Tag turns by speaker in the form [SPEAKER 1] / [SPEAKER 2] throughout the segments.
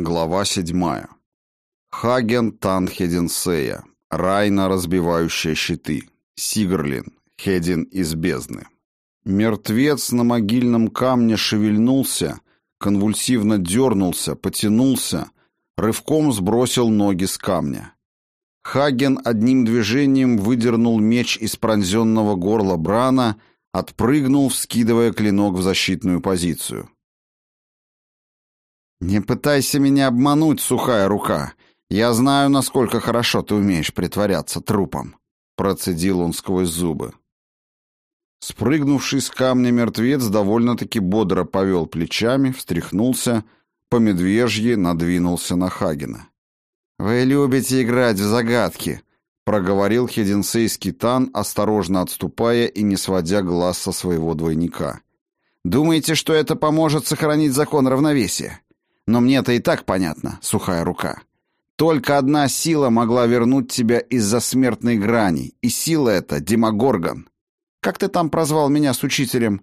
[SPEAKER 1] Глава седьмая. Хаген Танхеденсея. Райна, разбивающая щиты. Сигрлин. Хедин из бездны. Мертвец на могильном камне шевельнулся, конвульсивно дернулся, потянулся, рывком сбросил ноги с камня. Хаген одним движением выдернул меч из пронзенного горла Брана, отпрыгнул, вскидывая клинок в защитную позицию. «Не пытайся меня обмануть, сухая рука. Я знаю, насколько хорошо ты умеешь притворяться трупом», — процедил он сквозь зубы. Спрыгнувший с камня мертвец довольно-таки бодро повел плечами, встряхнулся, по медвежье надвинулся на Хагена. «Вы любите играть в загадки», — проговорил хеденсейский тан, осторожно отступая и не сводя глаз со своего двойника. «Думаете, что это поможет сохранить закон равновесия? Но мне-то и так понятно, сухая рука. Только одна сила могла вернуть тебя из-за смертной грани, и сила эта — Демогоргон. Как ты там прозвал меня с учителем?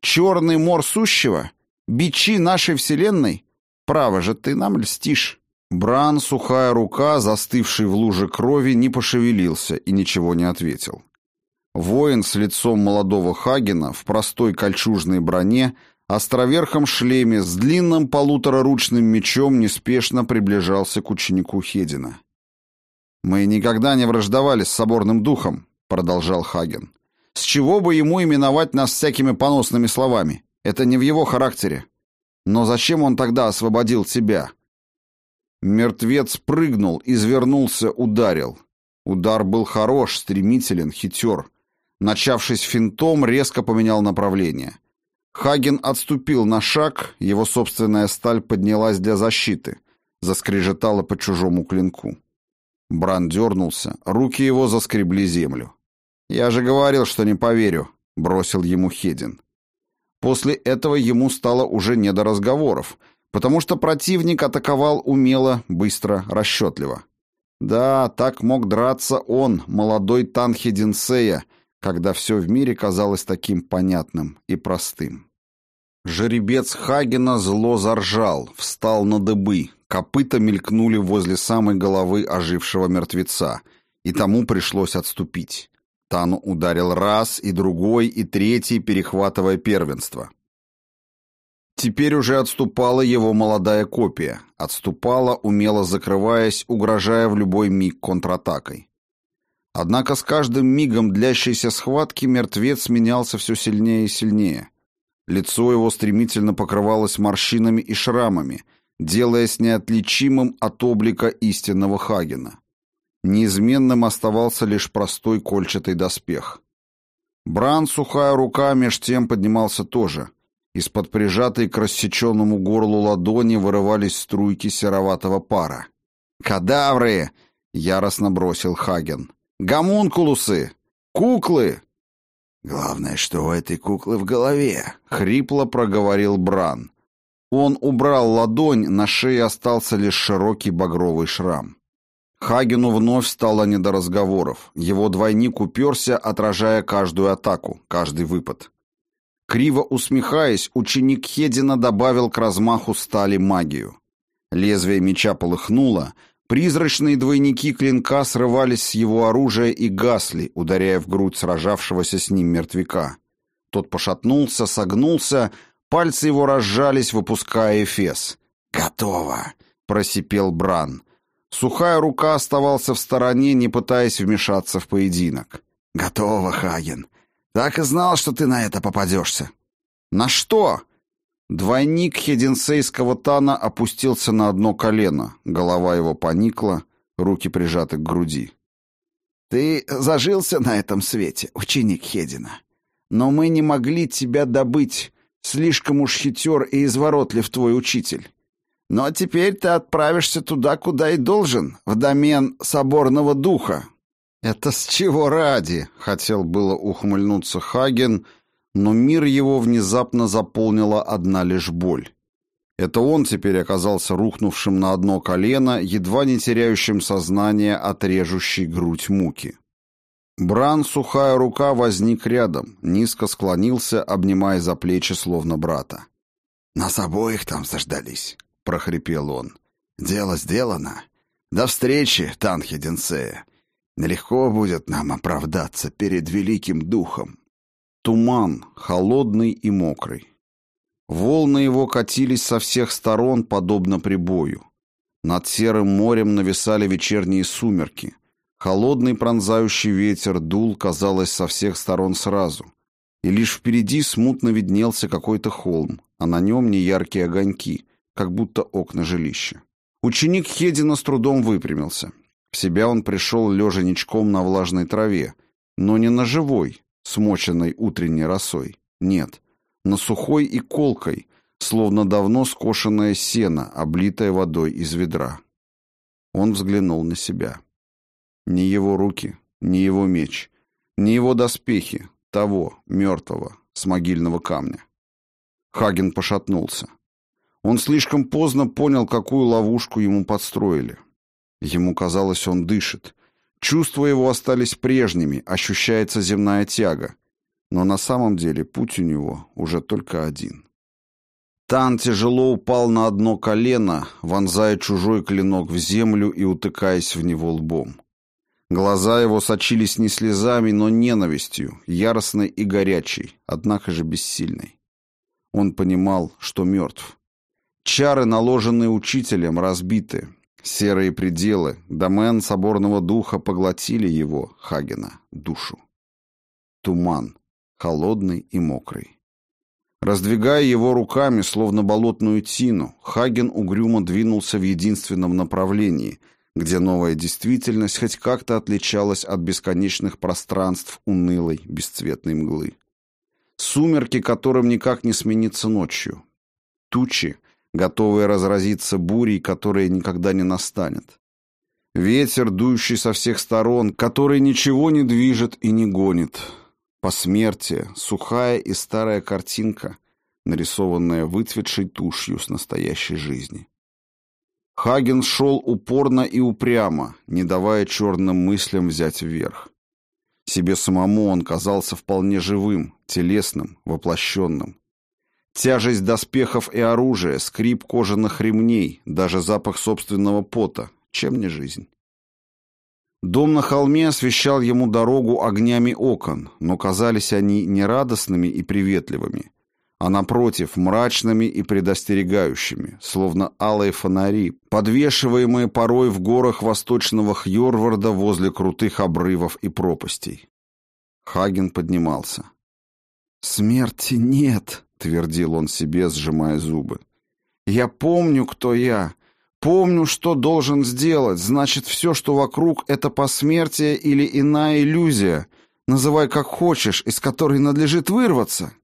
[SPEAKER 1] Черный мор сущего? Бичи нашей вселенной? Право же, ты нам льстишь. Бран, сухая рука, застывший в луже крови, не пошевелился и ничего не ответил. Воин с лицом молодого Хагена в простой кольчужной броне — островерхом шлеме с длинным полутораручным мечом неспешно приближался к ученику Хедина. «Мы никогда не враждовали с соборным духом», — продолжал Хаген. «С чего бы ему именовать нас всякими поносными словами? Это не в его характере. Но зачем он тогда освободил тебя?» Мертвец прыгнул, извернулся, ударил. Удар был хорош, стремителен, хитер. Начавшись финтом, резко поменял направление. Хаген отступил на шаг, его собственная сталь поднялась для защиты, заскрежетала по чужому клинку. Бран дернулся, руки его заскребли землю. «Я же говорил, что не поверю», — бросил ему Хедин. После этого ему стало уже не до разговоров, потому что противник атаковал умело, быстро, расчетливо. Да, так мог драться он, молодой Танхединсея, когда все в мире казалось таким понятным и простым. Жеребец Хагена зло заржал, встал на дыбы, копыта мелькнули возле самой головы ожившего мертвеца, и тому пришлось отступить. Тану ударил раз, и другой, и третий, перехватывая первенство. Теперь уже отступала его молодая копия, отступала, умело закрываясь, угрожая в любой миг контратакой. Однако с каждым мигом длящейся схватки мертвец менялся все сильнее и сильнее. Лицо его стремительно покрывалось морщинами и шрамами, делаясь неотличимым от облика истинного Хагена. Неизменным оставался лишь простой кольчатый доспех. Бран, сухая рука, меж тем поднимался тоже. Из-под прижатой к рассеченному горлу ладони вырывались струйки сероватого пара. «Кадавры!» — яростно бросил Хаген. Гомункулусы! Куклы!»
[SPEAKER 2] «Главное, что у этой куклы в голове», —
[SPEAKER 1] хрипло проговорил Бран. Он убрал ладонь, на шее остался лишь широкий багровый шрам. Хагену вновь стало не до разговоров. Его двойник уперся, отражая каждую атаку, каждый выпад. Криво усмехаясь, ученик Хедина добавил к размаху стали магию. Лезвие меча полыхнуло, Призрачные двойники клинка срывались с его оружия и гасли, ударяя в грудь сражавшегося с ним мертвяка. Тот пошатнулся, согнулся, пальцы его разжались, выпуская эфес.
[SPEAKER 2] «Готово!»
[SPEAKER 1] — просипел Бран. Сухая рука оставался в стороне, не пытаясь вмешаться в поединок.
[SPEAKER 2] «Готово, Хаген. Так и знал, что ты на это попадешься».
[SPEAKER 1] «На что?» Двойник хединсейского тана опустился на одно колено, голова его поникла, руки прижаты к груди.
[SPEAKER 2] «Ты зажился на этом свете, ученик Хедина. Но мы не могли тебя добыть, слишком уж хитер и изворотлив твой учитель. Но теперь ты отправишься туда, куда и должен, в домен соборного духа».
[SPEAKER 1] «Это с чего ради?» — хотел было ухмыльнуться Хаген — но мир его внезапно заполнила одна лишь боль. Это он теперь оказался рухнувшим на одно колено, едва не теряющим сознание от режущей грудь муки. Бран, сухая рука, возник рядом, низко склонился, обнимая за плечи, словно брата.
[SPEAKER 2] «Нас обоих там заждались», — прохрипел он. Дело сделано. До встречи, Танхеденсея. Нелегко будет нам оправдаться перед великим духом.
[SPEAKER 1] Туман, холодный и мокрый. Волны его катились со всех сторон, подобно прибою. Над серым морем нависали вечерние сумерки. Холодный пронзающий ветер дул, казалось, со всех сторон сразу. И лишь впереди смутно виднелся какой-то холм, а на нем неяркие огоньки, как будто окна жилища. Ученик Хедина с трудом выпрямился. В себя он пришел лежа ничком на влажной траве, но не на живой, смоченной утренней росой. Нет, на сухой и колкой, словно давно скошенное сено, облитое водой из ведра. Он взглянул на себя. Ни его руки, ни его меч, ни его доспехи, того, мертвого, с могильного камня. Хаген пошатнулся. Он слишком поздно понял, какую ловушку ему подстроили. Ему казалось, он дышит. Чувства его остались прежними, ощущается земная тяга. Но на самом деле путь у него уже только один. Тан тяжело упал на одно колено, вонзая чужой клинок в землю и утыкаясь в него лбом. Глаза его сочились не слезами, но ненавистью, яростной и горячей, однако же бессильной. Он понимал, что мертв. Чары, наложенные учителем, разбиты. Серые пределы, домен соборного духа поглотили его, Хагена, душу. Туман, холодный и мокрый. Раздвигая его руками, словно болотную тину, Хаген угрюмо двинулся в единственном направлении, где новая действительность хоть как-то отличалась от бесконечных пространств унылой, бесцветной мглы. Сумерки, которым никак не смениться ночью. Тучи, готовые разразиться бурей, которая никогда не настанет. Ветер, дующий со всех сторон, который ничего не движет и не гонит. Посмертие, сухая и старая картинка, нарисованная выцветшей тушью с настоящей жизни. Хаген шел упорно и упрямо, не давая черным мыслям взять вверх. Себе самому он казался вполне живым, телесным, воплощенным. Тяжесть доспехов и оружия, скрип кожаных ремней, даже запах собственного пота. Чем не жизнь? Дом на холме освещал ему дорогу огнями окон, но казались они не радостными и приветливыми, а напротив, мрачными и предостерегающими, словно алые фонари, подвешиваемые порой в горах восточного Хьорварда возле крутых обрывов и пропастей. Хаген поднимался. «Смерти нет», твердил он себе, сжимая зубы. Я помню, кто я. Помню, что должен сделать. Значит, все, что вокруг это посмертие или иная иллюзия, называй как хочешь, из которой надлежит вырваться.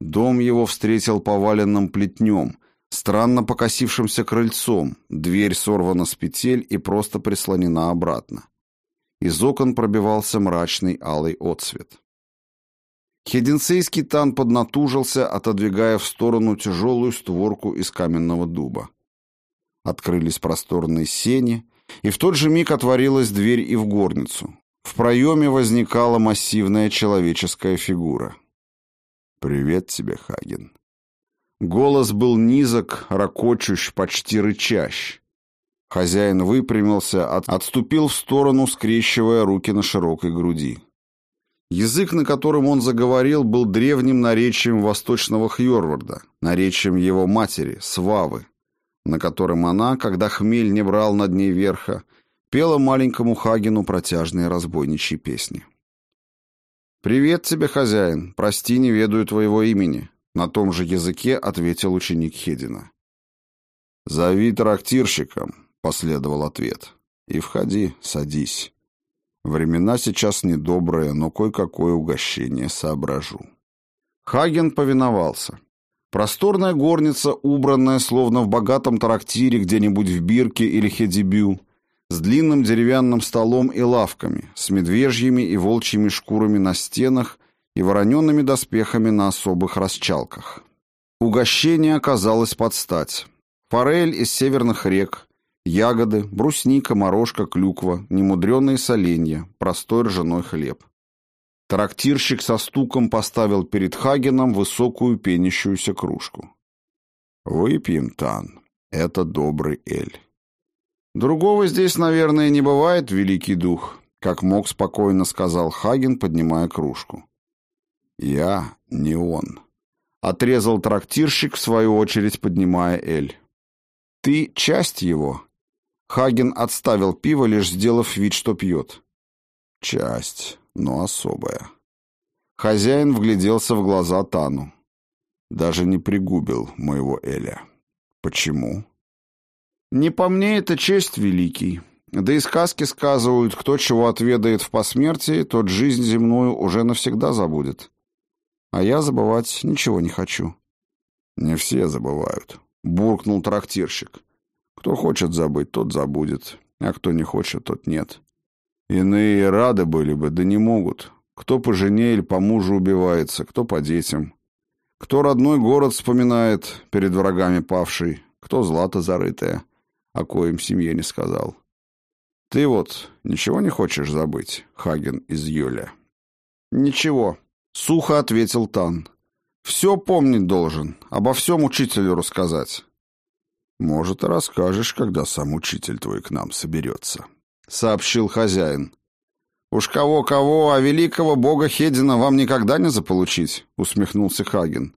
[SPEAKER 1] Дом его встретил поваленным плетнем, странно покосившимся крыльцом. Дверь сорвана с петель и просто прислонена обратно. Из окон пробивался мрачный алый отсвет. Хединцейский тан поднатужился, отодвигая в сторону тяжелую створку из каменного дуба. Открылись просторные сени, и в тот же миг отворилась дверь и в горницу. В проеме возникала массивная человеческая фигура. «Привет тебе, Хаген». Голос был низок, ракочущ, почти рычащ. Хозяин выпрямился, от... отступил в сторону, скрещивая руки на широкой груди. Язык, на котором он заговорил, был древним наречием восточного Хьорварда, наречием его матери, Свавы, на котором она, когда хмель не брал над ней верха, пела маленькому Хагену протяжные разбойничьи песни. «Привет тебе, хозяин, прости, не ведаю твоего имени», — на том же языке ответил ученик Хедина. «Зови трактирщиком», — последовал ответ, — «и входи, садись». Времена сейчас недобрые, но кое-какое угощение соображу. Хаген повиновался. Просторная горница, убранная, словно в богатом трактире где-нибудь в Бирке или Хедибю, с длинным деревянным столом и лавками, с медвежьими и волчьими шкурами на стенах и вороненными доспехами на особых расчалках. Угощение оказалось под стать. Форель из северных рек, Ягоды, брусника, морожка, клюква, немудреные соленья, простой ржаной хлеб. Трактирщик со стуком поставил перед Хагеном высокую пенящуюся кружку. «Выпьем, Тан. Это добрый Эль. Другого здесь, наверное, не бывает, великий дух, как мог спокойно сказал Хаген, поднимая кружку. Я не он. Отрезал трактирщик, в свою очередь поднимая Эль. Ты часть его. Хаген отставил пиво, лишь сделав вид, что пьет. Часть, но особая. Хозяин вгляделся в глаза Тану. Даже не пригубил моего Эля. Почему? Не по мне это честь, великий. Да и сказки сказывают, кто чего отведает в посмертии, тот жизнь земную уже навсегда забудет. А я забывать ничего не хочу. Не все забывают, буркнул трактирщик. Кто хочет забыть, тот забудет, а кто не хочет, тот нет. Иные рады были бы, да не могут. Кто по жене или по мужу убивается, кто по детям. Кто родной город вспоминает перед врагами павший, кто злато зарытое, о коем семье не сказал. Ты вот ничего не хочешь забыть, Хаген из Юля? Ничего, сухо ответил Тан. Все помнить должен, обо всем учителю рассказать. Может, расскажешь, когда сам учитель твой к нам соберется, сообщил хозяин. «Уж кого-кого, а великого бога Хедина вам никогда не заполучить», — усмехнулся Хаген.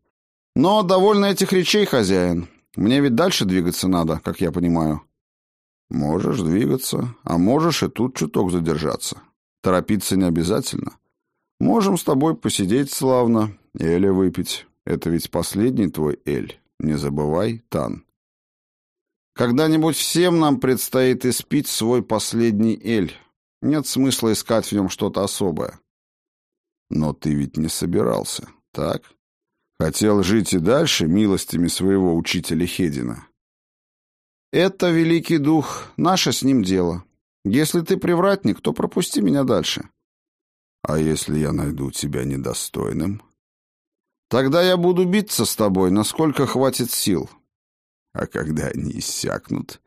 [SPEAKER 1] «Но довольно этих речей, хозяин. Мне ведь дальше двигаться надо, как я понимаю». «Можешь двигаться, а можешь и тут чуток задержаться. Торопиться не обязательно. Можем с тобой посидеть славно, Эля выпить. Это ведь последний твой Эль. Не забывай, Тан». «Когда-нибудь всем нам предстоит испить свой последний Эль», нет смысла искать в нем что-то особое. Но ты ведь не собирался, так? Хотел жить и дальше милостями своего учителя Хедина. Это, великий дух, наше с ним дело. Если ты привратник, то пропусти меня дальше. А если я найду тебя недостойным? Тогда я буду биться с тобой, насколько хватит сил. А когда они иссякнут?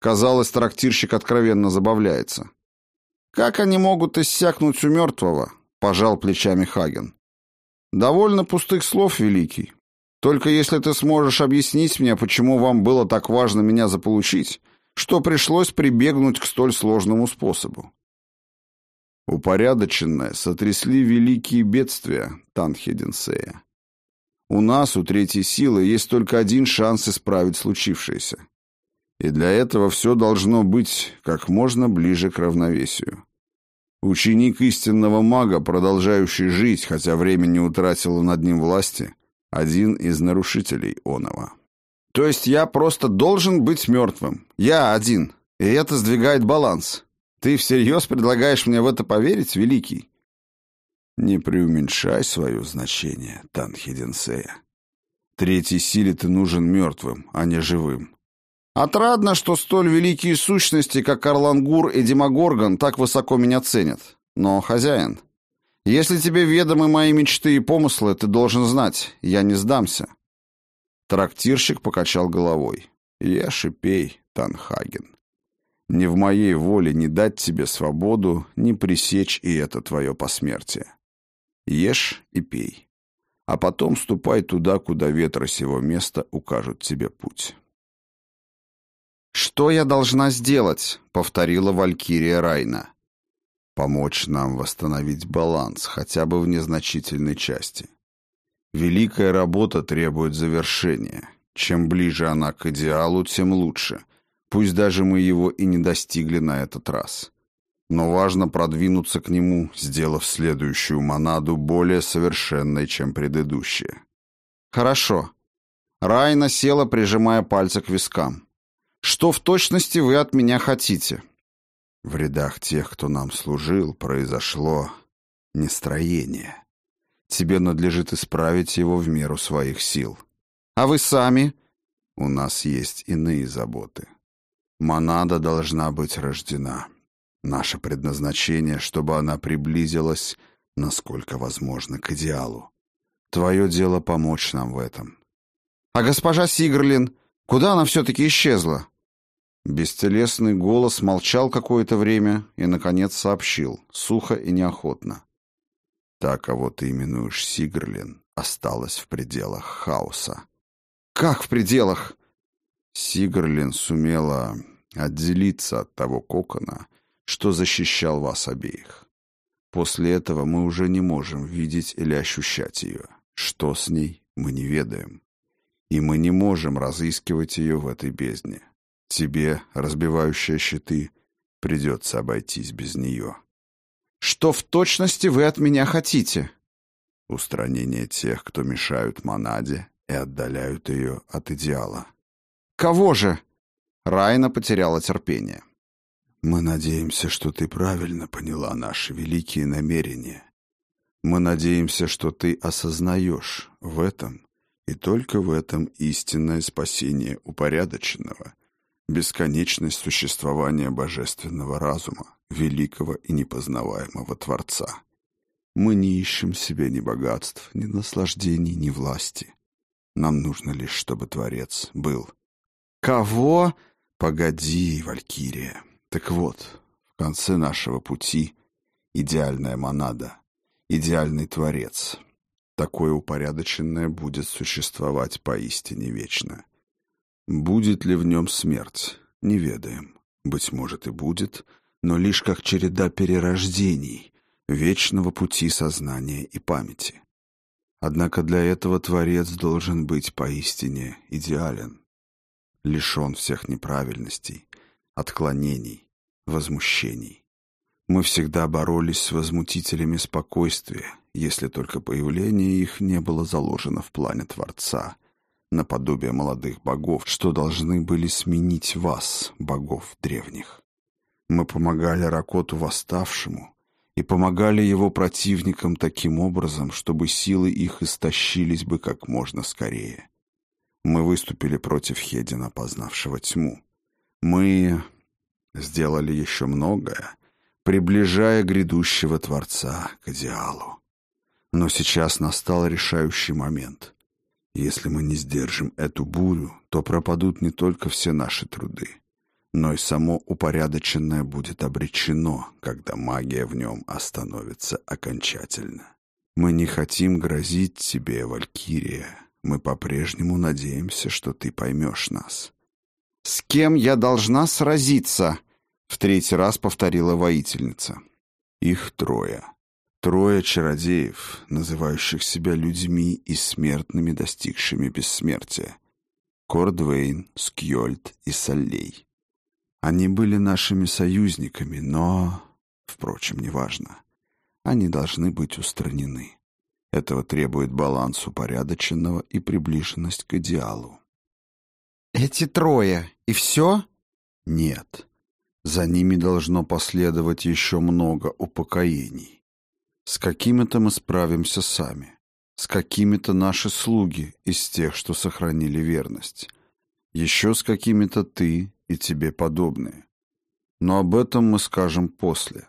[SPEAKER 1] Казалось, трактирщик откровенно забавляется. «Как они могут иссякнуть у мертвого?» — пожал плечами Хаген. «Довольно пустых слов, Великий. Только если ты сможешь объяснить мне, почему вам было так важно меня заполучить, что пришлось прибегнуть к столь сложному способу». Упорядоченное сотрясли великие бедствия Танхеденсея. У нас, у третьей силы, есть только один шанс исправить случившееся. И для этого все должно быть как можно ближе к равновесию. Ученик истинного мага, продолжающий жить, хотя время не утратило над ним власти, один из нарушителей оного. То есть я просто должен быть мертвым. Я один. И это сдвигает баланс. Ты всерьез предлагаешь мне в это поверить, Великий? Не преуменьшай свое значение, Танхиденсея. Третьей силе ты нужен мертвым, а не живым. Отрадно, что столь великие сущности, как Орлангур и Демогоргон, так высоко меня ценят. Но, хозяин, если тебе ведомы мои мечты и помыслы, ты должен знать, я не сдамся. Трактирщик покачал головой. Ешь и пей, Танхаген. Не в моей воле не дать тебе свободу, не пресечь и это твое посмертие. Ешь и пей. А потом ступай туда, куда ветры сего места укажут тебе путь. «Что я должна сделать?» — повторила Валькирия Райна. «Помочь нам восстановить баланс, хотя бы в незначительной части. Великая работа требует завершения. Чем ближе она к идеалу, тем лучше. Пусть даже мы его и не достигли на этот раз. Но важно продвинуться к нему, сделав следующую монаду более совершенной, чем предыдущая». «Хорошо». Райна села, прижимая пальцы к вискам. Что в точности вы от меня хотите? В рядах тех, кто нам служил, произошло нестроение. Тебе надлежит исправить его в меру своих сил. А вы сами? У нас есть иные заботы. Монада должна быть рождена. Наше предназначение, чтобы она приблизилась, насколько возможно, к идеалу. Твое дело помочь нам в этом. А госпожа Сигрлин, куда она все-таки исчезла? Бестелесный голос молчал какое-то время и, наконец, сообщил, сухо и неохотно. «Та, кого ты именуешь Сигрлин, осталась в пределах хаоса». «Как в пределах?» Сигрлин сумела отделиться от того кокона, что защищал вас обеих. После этого мы уже не можем видеть или ощущать ее. Что с ней, мы не ведаем. И мы не можем разыскивать ее в этой бездне. Тебе, разбивающая щиты, придется обойтись без нее.
[SPEAKER 2] Что в точности вы от меня хотите?
[SPEAKER 1] Устранение тех, кто мешают монаде и отдаляют ее от идеала.
[SPEAKER 2] Кого же? Райна потеряла терпение.
[SPEAKER 1] Мы надеемся, что ты правильно поняла наши великие намерения. Мы надеемся, что ты осознаешь в этом и только в этом истинное спасение упорядоченного, бесконечность существования божественного разума, великого и непознаваемого Творца. Мы не ищем себе ни богатств, ни наслаждений, ни власти. Нам нужно лишь, чтобы Творец был.
[SPEAKER 2] Кого?
[SPEAKER 1] Погоди, Валькирия. Так вот, в конце нашего пути идеальная монада, идеальный Творец. Такое упорядоченное будет существовать поистине вечно. Будет ли в нем смерть, не ведаем. Быть может и будет, но лишь как череда перерождений, вечного пути сознания и памяти. Однако для этого Творец должен быть поистине идеален, лишен всех неправильностей, отклонений, возмущений. Мы всегда боролись с возмутителями спокойствия, если только появление их не было заложено в плане Творца, наподобие молодых богов, что должны были сменить вас, богов древних. Мы помогали Ракоту восставшему и помогали его противникам таким образом, чтобы силы их истощились бы как можно скорее. Мы выступили против Хедина, познавшего тьму. Мы сделали еще многое, приближая грядущего Творца к идеалу. Но сейчас настал решающий момент. Если мы не сдержим эту бурю, то пропадут не только все наши труды, но и само упорядоченное будет обречено, когда магия в нем остановится окончательно. Мы не хотим грозить тебе, Валькирия. Мы по-прежнему надеемся, что ты поймешь нас.
[SPEAKER 2] «С кем я должна сразиться?» — в третий раз повторила воительница.
[SPEAKER 1] «Их трое. Трое чародеев, называющих себя людьми и смертными, достигшими бессмертия. Кордвейн, Скьольд и Соллей. Они были нашими союзниками, но... Впрочем, неважно. Они должны быть устранены. Этого требует баланс упорядоченного и приближенность к идеалу.
[SPEAKER 2] «Эти трое, и все?»
[SPEAKER 1] «Нет. За ними должно последовать еще много упокоений. С какими-то мы справимся сами, с какими-то наши слуги из тех, что сохранили верность, еще с какими-то ты и тебе подобные. Но об этом мы скажем после.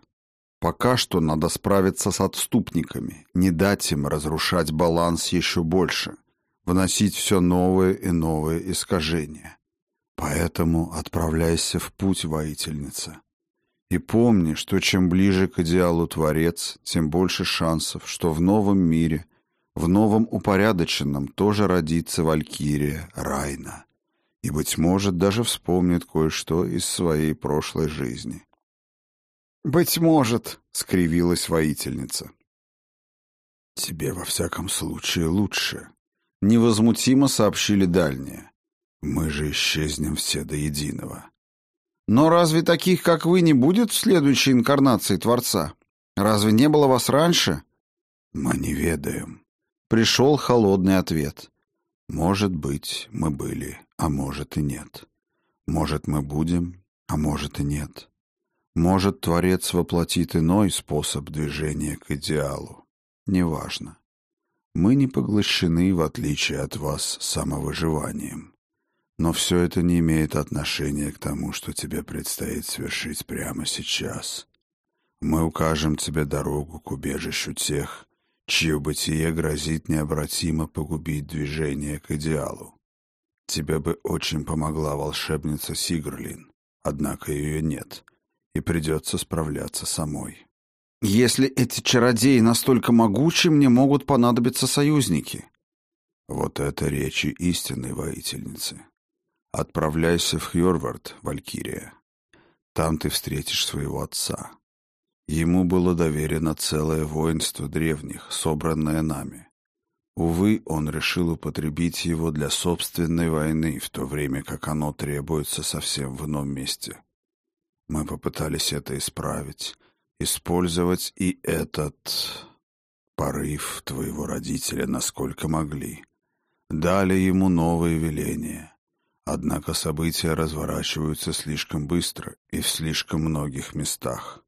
[SPEAKER 1] Пока что надо справиться с отступниками, не дать им разрушать баланс еще больше, вносить все новые и новые искажения. Поэтому отправляйся в путь, воительница. И помни, что чем ближе к идеалу Творец, тем больше шансов, что в новом мире, в новом упорядоченном тоже родится Валькирия Райна. И, быть может, даже вспомнит кое-что из своей прошлой жизни.
[SPEAKER 2] «Быть может», — скривилась воительница.
[SPEAKER 1] «Тебе, во всяком случае, лучше», — невозмутимо сообщили дальние. «Мы же исчезнем все до единого».
[SPEAKER 2] Но разве таких, как вы, не будет в следующей инкарнации Творца? Разве не было вас раньше?
[SPEAKER 1] Мы не ведаем.
[SPEAKER 2] Пришел холодный ответ.
[SPEAKER 1] Может быть, мы были, а может и нет. Может, мы будем, а может и нет. Может, Творец воплотит иной способ движения к идеалу. Неважно. Мы не поглощены, в отличие от вас, самовыживанием. Но все это не имеет отношения к тому, что тебе предстоит совершить прямо сейчас. Мы укажем тебе дорогу к убежищу тех, чье бытие грозит необратимо погубить движение к идеалу. Тебе бы очень помогла волшебница Сигрлин, однако ее нет, и придется справляться самой.
[SPEAKER 2] Если эти чародеи настолько могучи, мне могут понадобиться союзники.
[SPEAKER 1] Вот это речи истинной воительницы. Отправляйся в Хьорвард, Валькирия. Там ты встретишь своего отца. Ему было доверено целое воинство древних, собранное нами. Увы, он решил употребить его для собственной войны, в то время как оно требуется совсем в ином месте. Мы попытались это исправить, использовать и этот порыв твоего родителя, насколько могли. Дали ему новые веления. Однако события разворачиваются слишком быстро и в слишком многих местах.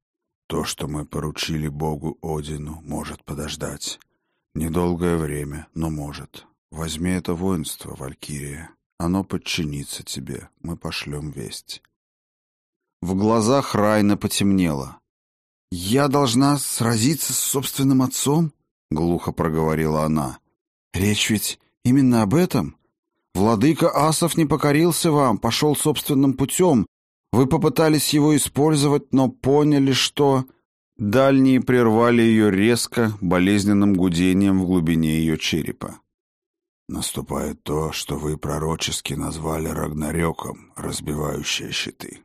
[SPEAKER 1] То, что мы поручили Богу Одину, может подождать. Недолгое время, но может. Возьми это воинство, Валькирия. Оно подчинится тебе. Мы пошлем весть.
[SPEAKER 2] В глазах Райна потемнело. «Я должна сразиться с собственным отцом?» — глухо проговорила она. «Речь ведь именно об этом? Владыка Асов не покорился вам, пошел собственным путем. Вы попытались его использовать, но поняли, что...»
[SPEAKER 1] Дальние прервали ее резко, болезненным гудением в глубине ее черепа. «Наступает то, что вы пророчески назвали Рагнарёком, разбивающее щиты.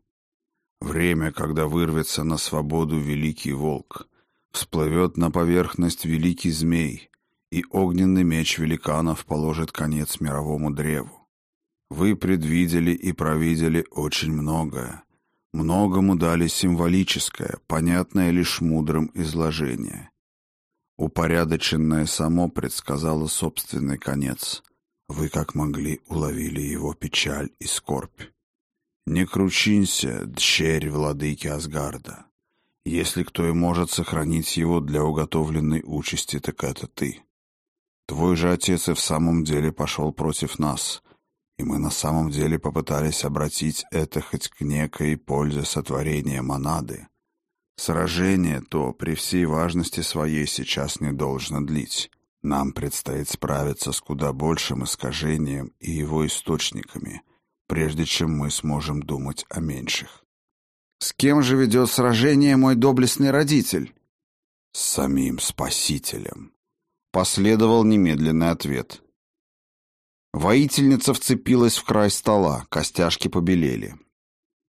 [SPEAKER 1] Время, когда вырвется на свободу великий волк, всплывет на поверхность великий змей, и огненный меч великанов положит конец мировому древу. Вы предвидели и провидели очень многое, Многому дали символическое, понятное лишь мудрым изложение. Упорядоченное само предсказало собственный конец. Вы, как могли, уловили его печаль и скорбь. Не кручинься, дщерь владыки Асгарда. Если кто и может сохранить его для уготовленной участи, так это ты. Твой же отец и в самом деле пошел против нас, и мы на самом деле попытались обратить это хоть к некой пользе сотворения монады. Сражение то при всей важности своей сейчас не должно длить. Нам предстоит справиться с куда большим искажением и его источниками, прежде чем мы сможем думать о меньших.
[SPEAKER 2] «С кем же ведет сражение мой доблестный родитель?»
[SPEAKER 1] «С самим Спасителем», —
[SPEAKER 2] последовал немедленный ответ. Воительница вцепилась в край стола, костяшки побелели.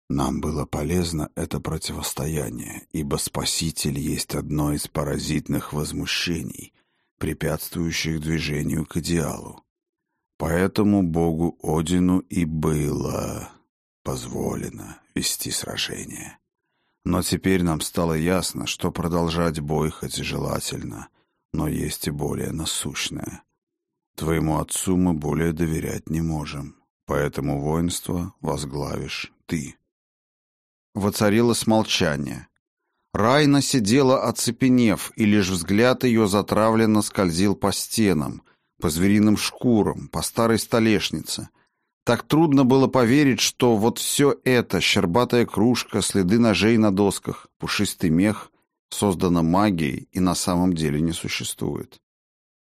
[SPEAKER 1] Нам было полезно это противостояние, ибо Спаситель есть одно из паразитных возмущений, препятствующих движению к идеалу. Поэтому Богу Одину и было позволено вести сражение. Но теперь нам стало ясно, что продолжать бой хоть желательно, но есть и более насущное. Твоему отцу мы более доверять не можем, поэтому воинство возглавишь ты».
[SPEAKER 2] Воцарилось молчание. Райна сидела оцепенев, и лишь взгляд ее затравленно скользил по стенам, по звериным шкурам, по старой столешнице. Так трудно было поверить, что вот все это, щербатая кружка, следы ножей на досках, пушистый мех, создано магией и на самом деле не существует.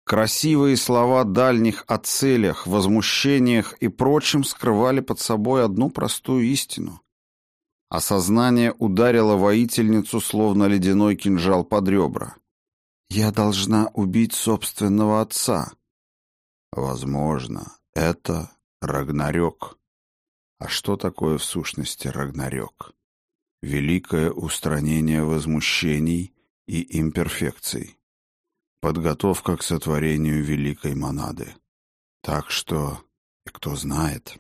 [SPEAKER 2] Красивые слова дальних о целях, возмущениях и прочем скрывали под собой одну простую истину. Осознание ударило воительницу, словно ледяной кинжал под ребра. «Я должна убить собственного отца».
[SPEAKER 1] «Возможно, это Рагнарёк». А что такое в сущности Рагнарёк? Великое устранение возмущений и имперфекций подготовка к сотворению великой монады. Так что, и кто знает,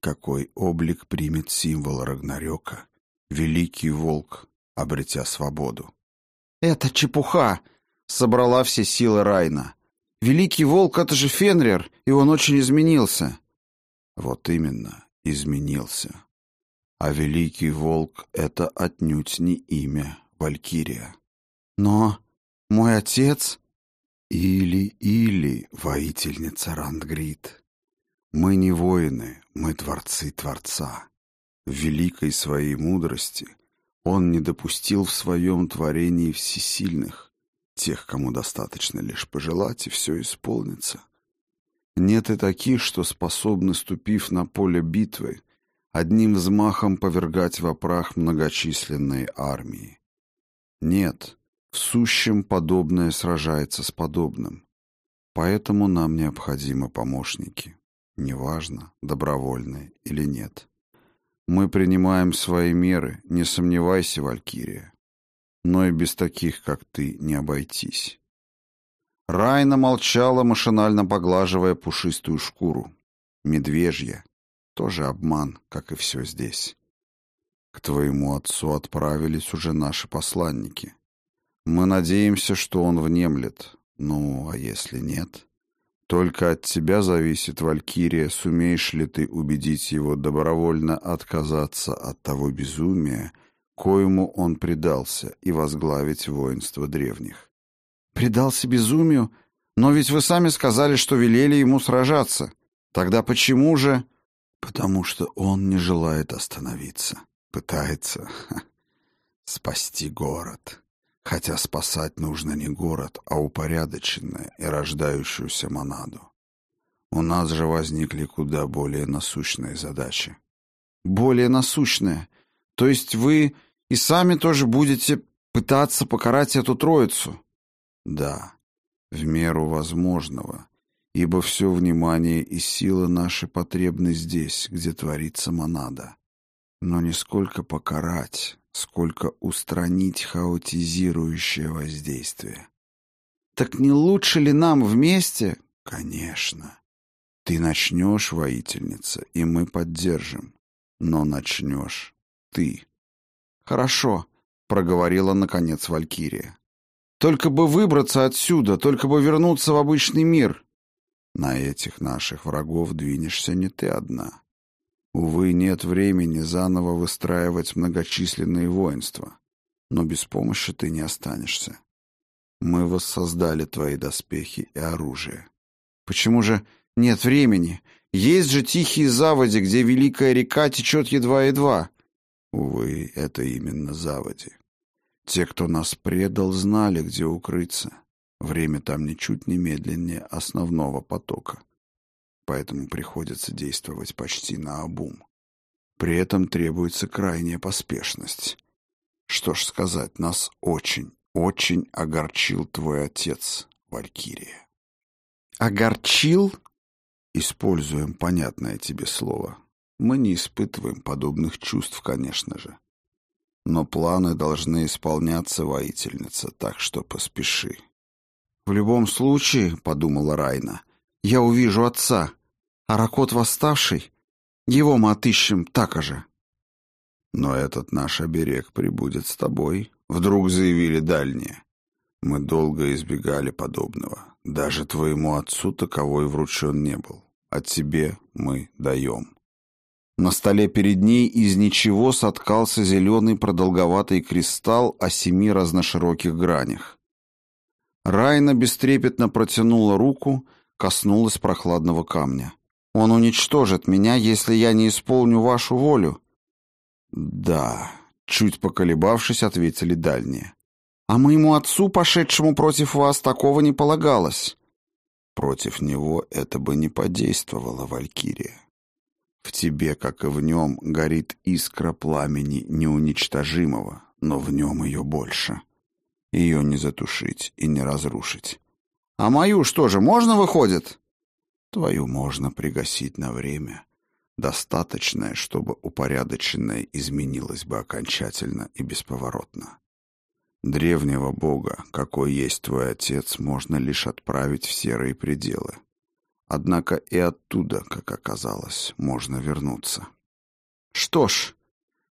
[SPEAKER 1] какой облик примет символ Рагнарёка, великий волк, обретя свободу.
[SPEAKER 2] «Это чепуха!» — собрала все силы Райна. «Великий волк — это же Фенрир, и он очень изменился».
[SPEAKER 1] «Вот именно, изменился. А великий волк — это отнюдь не имя Валькирия».
[SPEAKER 2] «Но мой отец...»
[SPEAKER 1] «Или-или, воительница Рандгрид. Мы не воины, мы творцы Творца. В великой своей мудрости он не допустил в своем творении всесильных, тех, кому достаточно лишь пожелать, и все исполнится. Нет и таких, что способны, ступив на поле битвы, одним взмахом повергать в опрах многочисленные армии. Нет, в сущем подобное сражается с подобным. Поэтому нам необходимы помощники. неважно, добровольные или нет. Мы принимаем свои меры, не сомневайся, Валькирия. Но и без таких, как ты, не обойтись. Райна молчала, машинально поглаживая пушистую шкуру. Медвежья. Тоже обман, как и все здесь. К твоему отцу отправились уже наши посланники. Мы надеемся, что он внемлет. Ну, а если нет? Только от тебя зависит, Валькирия, сумеешь ли ты убедить его добровольно отказаться от того безумия, коему он предался, и возглавить воинство древних.
[SPEAKER 2] Предался безумию? Но ведь вы сами сказали, что велели ему сражаться. Тогда почему же...
[SPEAKER 1] Потому что он не желает остановиться. Пытается ха, спасти город. Хотя спасать нужно не город, а упорядоченное и рождающуюся монаду. У нас же возникли куда более насущные задачи.
[SPEAKER 2] Более насущные? То есть вы и сами тоже будете пытаться покарать эту троицу?
[SPEAKER 1] Да, в меру возможного, ибо все внимание и сила наши потребны здесь, где творится монада. Но не сколько покарать, сколько устранить хаотизирующее воздействие.
[SPEAKER 2] Так не лучше ли нам вместе?
[SPEAKER 1] Конечно. Ты начнешь, воительница, и мы поддержим. Но начнешь ты.
[SPEAKER 2] Хорошо, проговорила наконец Валькирия. Только бы выбраться отсюда, только бы вернуться в обычный мир.
[SPEAKER 1] На этих наших врагов двинешься не ты одна. Увы, нет времени заново выстраивать многочисленные воинства, но без помощи ты не останешься. Мы воссоздали твои доспехи и оружие.
[SPEAKER 2] Почему же нет времени? Есть же тихие заводи, где великая река течет едва-едва.
[SPEAKER 1] Увы, это именно заводи. Те, кто нас предал, знали, где укрыться. Время там ничуть не медленнее основного потока поэтому приходится действовать почти на обум. При этом требуется крайняя поспешность. Что ж сказать, нас очень, очень огорчил твой отец, Валькирия.
[SPEAKER 2] Огорчил?
[SPEAKER 1] Используем понятное тебе слово. Мы не испытываем подобных чувств, конечно же. Но планы должны исполняться, воительница, так что поспеши.
[SPEAKER 2] В любом случае, — подумала Райна, — я увижу отца. А Ракот восставший, его мы отыщем так же.
[SPEAKER 1] Но этот наш оберег прибудет с тобой, вдруг заявили дальние. Мы долго избегали подобного. Даже твоему отцу таковой вручен не был. А тебе мы даем.
[SPEAKER 2] На столе перед ней из ничего соткался зеленый продолговатый кристалл о семи разношироких гранях. Райна бестрепетно протянула руку коснулась прохладного камня. «Он уничтожит меня, если я не исполню вашу волю».
[SPEAKER 1] «Да», — чуть поколебавшись, ответили дальние.
[SPEAKER 2] «А моему отцу, пошедшему против вас, такого не полагалось».
[SPEAKER 1] «Против него это бы не подействовало, Валькирия. В тебе, как и в нем, горит искра пламени неуничтожимого, но в нем ее больше. Ее не затушить и не разрушить.
[SPEAKER 2] А мою что же, можно выходит?
[SPEAKER 1] Твою можно пригасить на время. Достаточное, чтобы упорядоченное изменилось бы окончательно и бесповоротно. Древнего бога, какой есть твой отец, можно лишь отправить в серые пределы. Однако и оттуда, как оказалось, можно вернуться.
[SPEAKER 2] Что ж,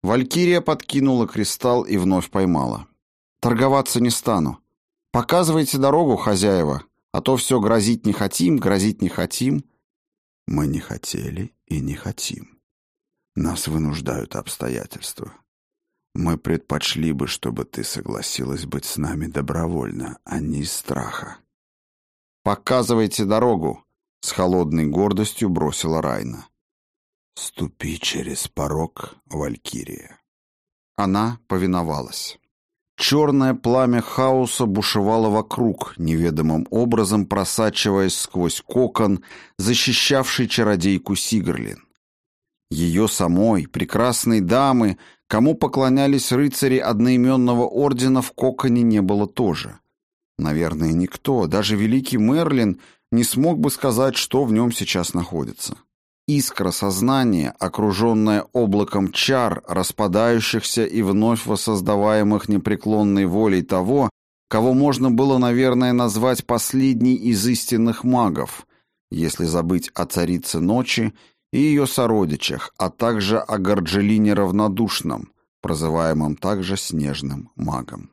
[SPEAKER 2] Валькирия подкинула кристалл и вновь поймала. Торговаться не стану. Показывайте дорогу, хозяева. А то все грозить не хотим, грозить не хотим.
[SPEAKER 1] Мы не хотели и не хотим. Нас вынуждают обстоятельства. Мы предпочли бы, чтобы ты согласилась быть с нами добровольно, а не из страха.
[SPEAKER 2] «Показывайте дорогу!» — с холодной гордостью бросила Райна.
[SPEAKER 1] «Ступи через порог, Валькирия».
[SPEAKER 2] Она повиновалась. Черное пламя хаоса бушевало вокруг, неведомым образом просачиваясь сквозь кокон, защищавший чародейку Сигрлин. Ее самой, прекрасной дамы, кому поклонялись рыцари одноименного ордена, в коконе не было тоже. Наверное, никто, даже великий Мерлин, не смог бы сказать, что в нем сейчас находится.
[SPEAKER 1] искра сознания, окруженная облаком чар, распадающихся и вновь воссоздаваемых непреклонной волей того, кого можно было, наверное, назвать последней из истинных магов, если забыть о царице ночи и ее сородичах, а также о Горджелине равнодушном, прозываемом также снежным магом.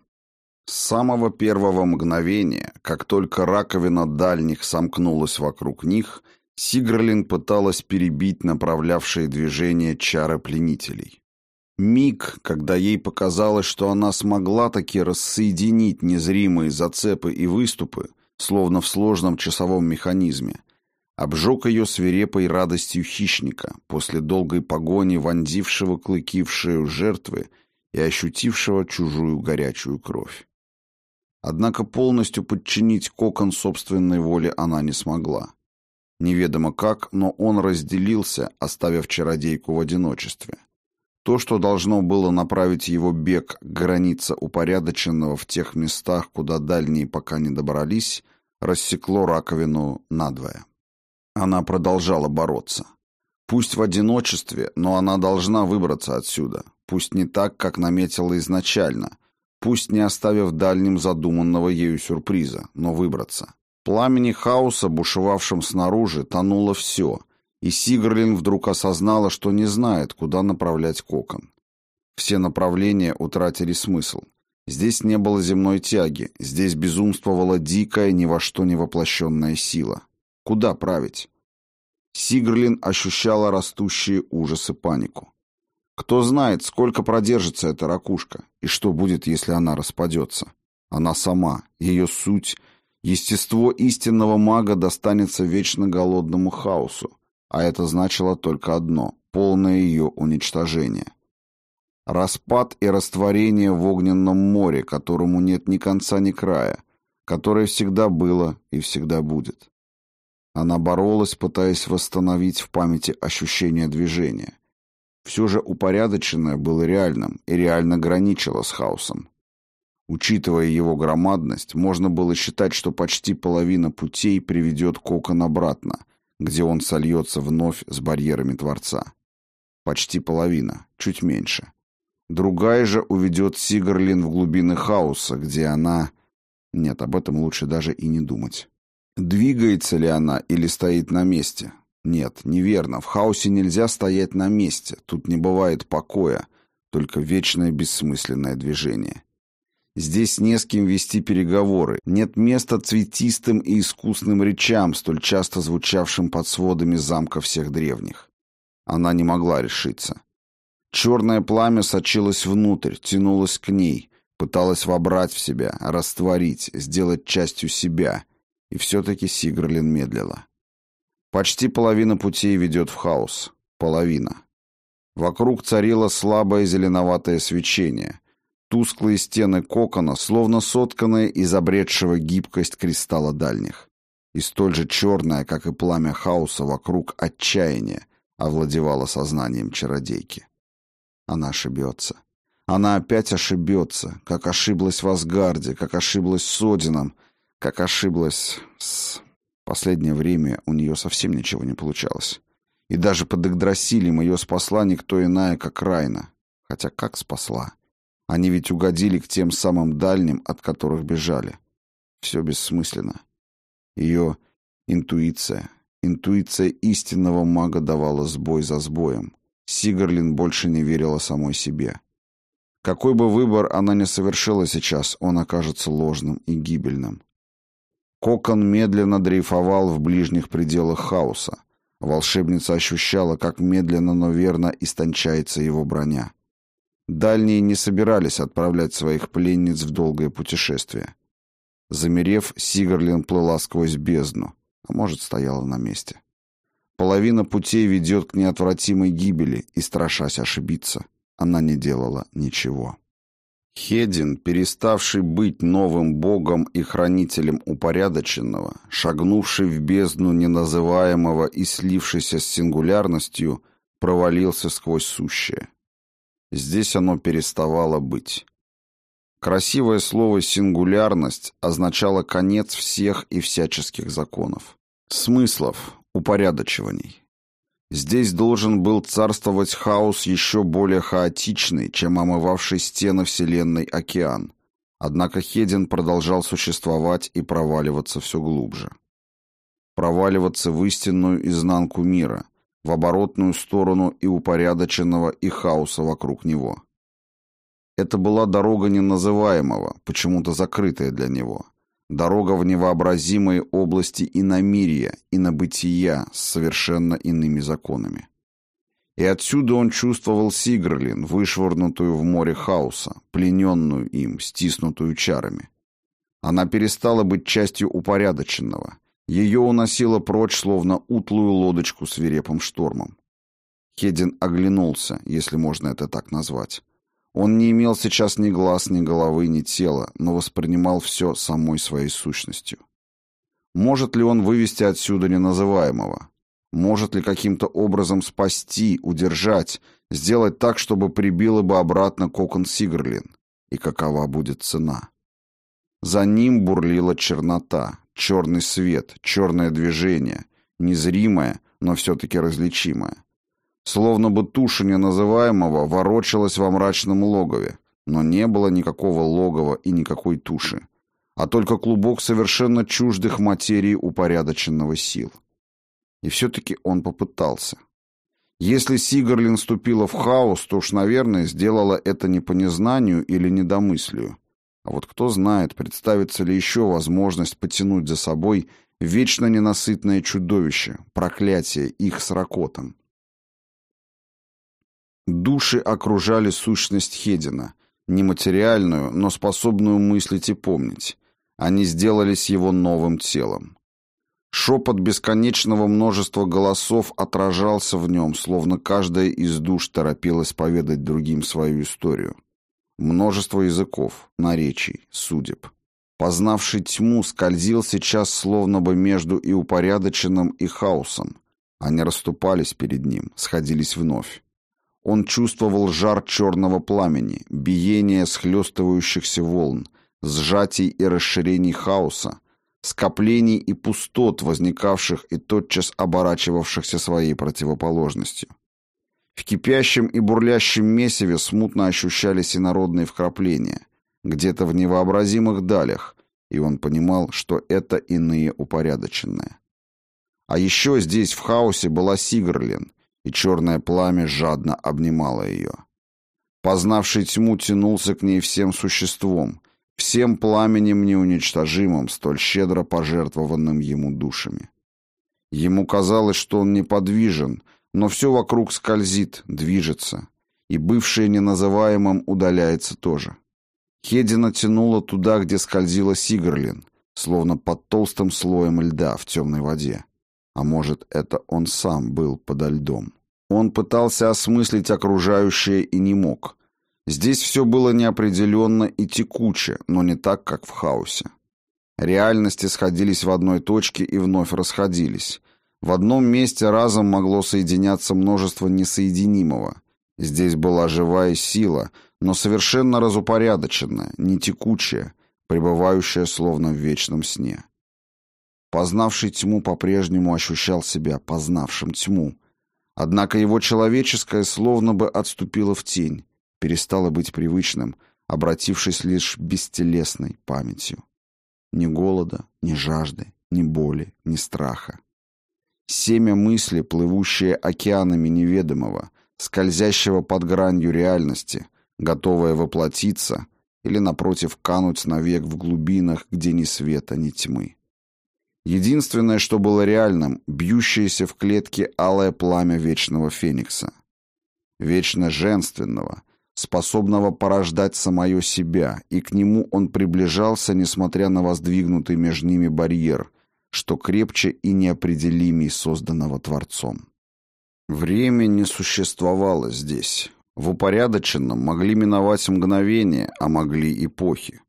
[SPEAKER 1] С самого первого мгновения, как только раковина дальних сомкнулась вокруг них, Сигрлин пыталась перебить направлявшие движение чары пленителей. Миг, когда ей показалось, что она смогла таки рассоединить незримые зацепы и выступы, словно в сложном часовом механизме, обжег ее свирепой радостью хищника, после долгой погони вонзившего клыки в шею жертвы и ощутившего чужую горячую кровь. Однако полностью подчинить кокон собственной воле она не смогла. Неведомо как, но он разделился, оставив чародейку в одиночестве. То, что должно было направить его бег к границе упорядоченного в тех местах, куда дальние пока не добрались, рассекло раковину надвое. Она продолжала бороться. Пусть в одиночестве, но она должна выбраться отсюда. Пусть не так, как наметила изначально. Пусть не оставив дальним задуманного ею сюрприза, но выбраться. пламени хаоса, бушевавшем снаружи, тонуло все, и Сигрлин вдруг осознала, что не знает, куда направлять кокон. Все направления утратили смысл. Здесь не было земной тяги, здесь безумствовала дикая, ни во что не воплощенная сила. Куда править? Сигрлин ощущала растущие ужасы панику. Кто знает, сколько продержится эта ракушка, и что будет, если она распадется. Она сама, ее суть, естество истинного мага достанется вечно голодному хаосу, а это значило только одно — полное ее уничтожение. Распад и растворение в огненном море, которому нет ни конца, ни края, которое всегда было и всегда будет. Она боролась, пытаясь восстановить в памяти ощущение движения. Все же упорядоченное было реальным и реально граничило с хаосом. Учитывая его громадность, можно было считать, что почти половина путей приведет кокон обратно, где он сольется вновь с барьерами Творца. Почти половина, чуть меньше. Другая же уведет Сигарлин в глубины хаоса, где она... Нет, об этом лучше даже и не думать. Двигается ли она или стоит на месте? Нет, неверно. В хаосе нельзя стоять на месте. Тут не бывает покоя, только вечное бессмысленное движение. Здесь не с кем вести переговоры, нет места цветистым и искусным речам, столь часто звучавшим под сводами замка всех древних. Она не могла решиться. Черное пламя сочилось внутрь, тянулось к ней, пыталось вобрать в себя, растворить, сделать частью себя, и все-таки Сигрлин медлила. Почти половина путей ведет в хаос. Половина. Вокруг царило слабое зеленоватое свечение — Тусклые стены кокона, словно сотканные из обретшего гибкость кристалла дальних. И столь же черное, как и пламя хаоса вокруг отчаяния, овладевало сознанием чародейки. Она ошибется. Она опять ошибется, как ошиблась в Асгарде, как ошиблась с Одином, как ошиблась с... Последнее время у нее совсем ничего не получалось. И даже под Игдрасилем ее спасла никто иная, как Райна. Хотя как спасла? Они ведь угодили к тем самым дальним, от которых бежали. Все бессмысленно. Ее интуиция, интуиция истинного мага давала сбой за сбоем. Сигарлин больше не верила самой себе. Какой бы выбор она ни совершила сейчас, он окажется ложным и гибельным. Кокон медленно дрейфовал в ближних пределах хаоса. Волшебница ощущала, как медленно, но верно истончается его броня. Дальние не собирались отправлять своих пленниц в долгое путешествие. Замерев, Сигарлин плыла сквозь бездну, а может, стояла на месте. Половина путей ведет к неотвратимой гибели, и, страшась ошибиться, она не делала ничего. Хедин, переставший быть новым богом и хранителем упорядоченного, шагнувший в бездну неназываемого и слившийся с сингулярностью, провалился сквозь сущее. Здесь оно переставало быть. Красивое слово «сингулярность» означало конец всех и всяческих законов. Смыслов, упорядочиваний. Здесь должен был царствовать хаос еще более хаотичный, чем омывавший стены Вселенной океан. Однако Хедин продолжал существовать и проваливаться все глубже. Проваливаться в истинную изнанку мира, в оборотную сторону и упорядоченного, и хаоса вокруг него. Это была дорога неназываемого, почему-то закрытая для него. Дорога в невообразимые области иномирия, инобытия с совершенно иными законами. И отсюда он чувствовал Сигрлин, вышвырнутую в море хаоса, плененную им, стиснутую чарами. Она перестала быть частью упорядоченного. Ее уносило прочь, словно утлую лодочку свирепым штормом. Хедин оглянулся, если можно это так назвать. Он не имел сейчас ни глаз, ни головы, ни тела, но воспринимал все самой своей сущностью. Может ли он вывести отсюда неназываемого? Может ли каким-то образом спасти, удержать, сделать так, чтобы прибило бы обратно кокон Сигрлин? И какова будет цена? За ним бурлила чернота, черный свет, черное движение, незримое, но все-таки различимое. Словно бы туша неназываемого ворочалась во мрачном логове, но не было никакого логова и никакой туши, а только клубок совершенно чуждых материи упорядоченного сил. И все-таки он попытался. Если Сигарлин ступила в хаос, то уж, наверное, сделала это не по незнанию или недомыслию. А вот кто знает, представится ли еще возможность потянуть за собой вечно ненасытное чудовище, проклятие их с Ракотом. Души окружали сущность Хедина, нематериальную, но способную мыслить и помнить. Они сделались его новым телом. Шепот бесконечного множества голосов отражался в нем, словно каждая из душ торопилась поведать другим свою историю. Множество языков, наречий, судеб. Познавший тьму скользил сейчас словно бы между и упорядоченным, и хаосом. Они расступались перед ним, сходились вновь. Он чувствовал жар черного пламени, биение схлестывающихся волн, сжатий и расширений хаоса, скоплений и пустот, возникавших и тотчас оборачивавшихся своей противоположностью. В кипящем и бурлящем месиве смутно ощущались инородные вкрапления, где-то в невообразимых далях, и он понимал, что это иные упорядоченные. А еще здесь в хаосе была Сигрлин, и черное пламя жадно обнимало ее. Познавший тьму тянулся к ней всем существом, всем пламенем неуничтожимым, столь щедро пожертвованным ему душами. Ему казалось, что он неподвижен, но все вокруг скользит, движется, и бывшее неназываемым удаляется тоже. Хедина тянула туда, где скользила Сигрлин, словно под толстым слоем льда в темной воде. А может, это он сам был подо льдом. Он пытался осмыслить окружающее и не мог. Здесь все было неопределенно и текуче, но не так, как в хаосе. Реальности сходились в одной точке и вновь расходились. В одном месте разом могло соединяться множество несоединимого. Здесь была живая сила, но совершенно разупорядоченная, не текучая, пребывающая словно в вечном сне. Познавший тьму по-прежнему ощущал себя познавшим тьму. Однако его человеческое словно бы отступило в тень, перестало быть привычным, обратившись лишь бестелесной памятью. Ни голода, ни жажды, ни боли, ни страха. Семя мысли, плывущее океанами неведомого, скользящего под гранью реальности, готовое воплотиться или, напротив, кануть навек в глубинах, где ни света, ни тьмы. Единственное, что было реальным, бьющееся в клетке алое пламя вечного феникса. Вечно женственного, способного порождать самое себя, и к нему он приближался, несмотря на воздвигнутый между ними барьер, что крепче и неопределимей созданного Творцом. Время не существовало здесь. В упорядоченном могли миновать мгновения, а могли эпохи.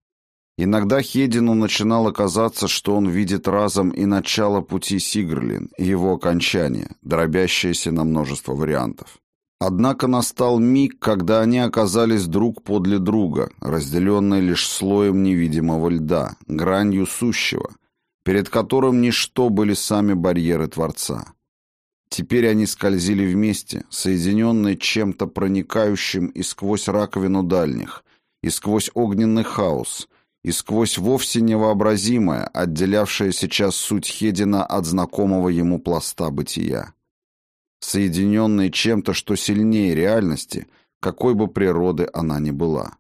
[SPEAKER 1] Иногда Хедину начинало казаться, что он видит разом и начало пути Сигрлин, и его окончание, дробящееся на множество вариантов. Однако настал миг, когда они оказались друг подле друга, разделенные лишь слоем невидимого льда, гранью сущего, перед которым ничто были сами барьеры Творца. Теперь они скользили вместе, соединенные чем-то проникающим и сквозь раковину дальних, и сквозь огненный хаос, и сквозь вовсе невообразимое, отделявшее сейчас суть Хедина от знакомого ему пласта бытия. Соединенные чем-то, что сильнее реальности, какой бы природы она ни была.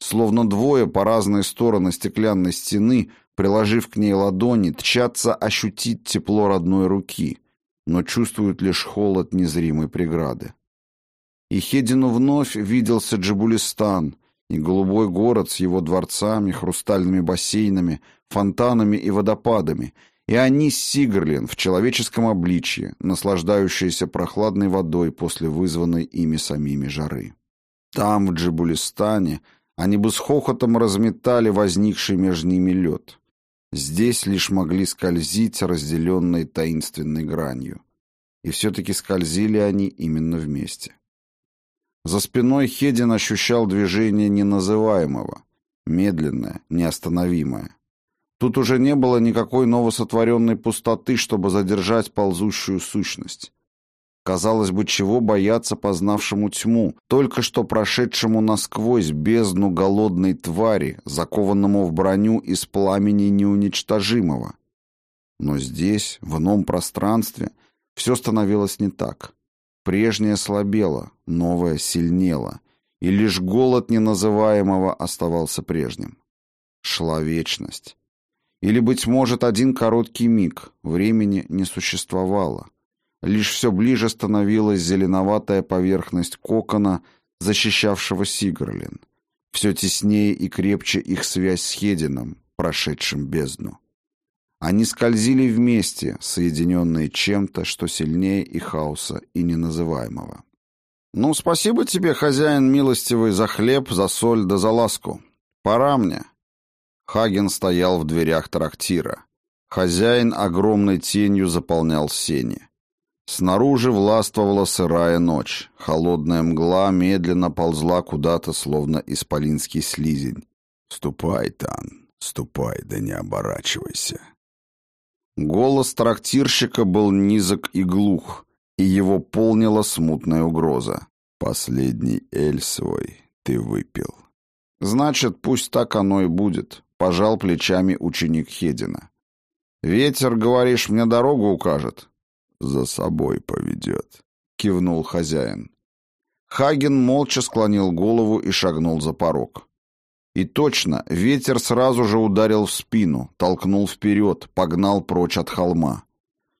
[SPEAKER 1] Словно двое по разные стороны стеклянной стены, приложив к ней ладони, тчатся ощутить тепло родной руки, но чувствуют лишь холод незримой преграды. И Хедину вновь виделся Джабулистан, и голубой город с его дворцами, хрустальными бассейнами, фонтанами и водопадами, и они Сигрлин в человеческом обличье, наслаждающиеся прохладной водой после вызванной ими самими жары. Там, в Джибулистане, они бы с хохотом разметали возникший между ними лед. Здесь лишь могли скользить, разделенной таинственной гранью. И все-таки скользили они именно вместе. За спиной Хедин ощущал движение неназываемого, медленное, неостановимое. Тут уже не было никакой новосотворенной пустоты, чтобы задержать ползущую сущность. Казалось бы, чего бояться познавшему тьму, только что прошедшему насквозь бездну голодной твари, закованному в броню из пламени неуничтожимого. Но здесь, в ином пространстве, все становилось не так. Прежнее слабело, новое сильнело, и лишь голод неназываемого оставался прежним. Шла вечность. Или, быть может, один короткий миг, времени не существовало — Лишь все ближе становилась зеленоватая поверхность кокона, защищавшего Сигрлин. Все теснее и крепче их связь с Хедином, прошедшим бездну. Они скользили вместе, соединенные чем-то, что сильнее и хаоса, и неназываемого. «Ну, спасибо тебе, хозяин милостивый, за хлеб, за соль да за ласку. Пора мне». Хаген стоял в дверях трактира. Хозяин огромной тенью заполнял сени. Снаружи властвовала сырая ночь. Холодная мгла медленно ползла куда-то, словно исполинский слизень. «Ступай, Тан, ступай, да не оборачивайся». Голос трактирщика был низок и глух, и его полнила смутная угроза. «Последний эль свой ты выпил». «Значит, пусть так оно и будет», — пожал плечами ученик Хедина. «Ветер, говоришь, мне дорогу укажет?» за собой поведет», — кивнул хозяин. Хаген молча склонил голову и шагнул за порог. И точно, ветер сразу же ударил в спину, толкнул вперед, погнал прочь от холма.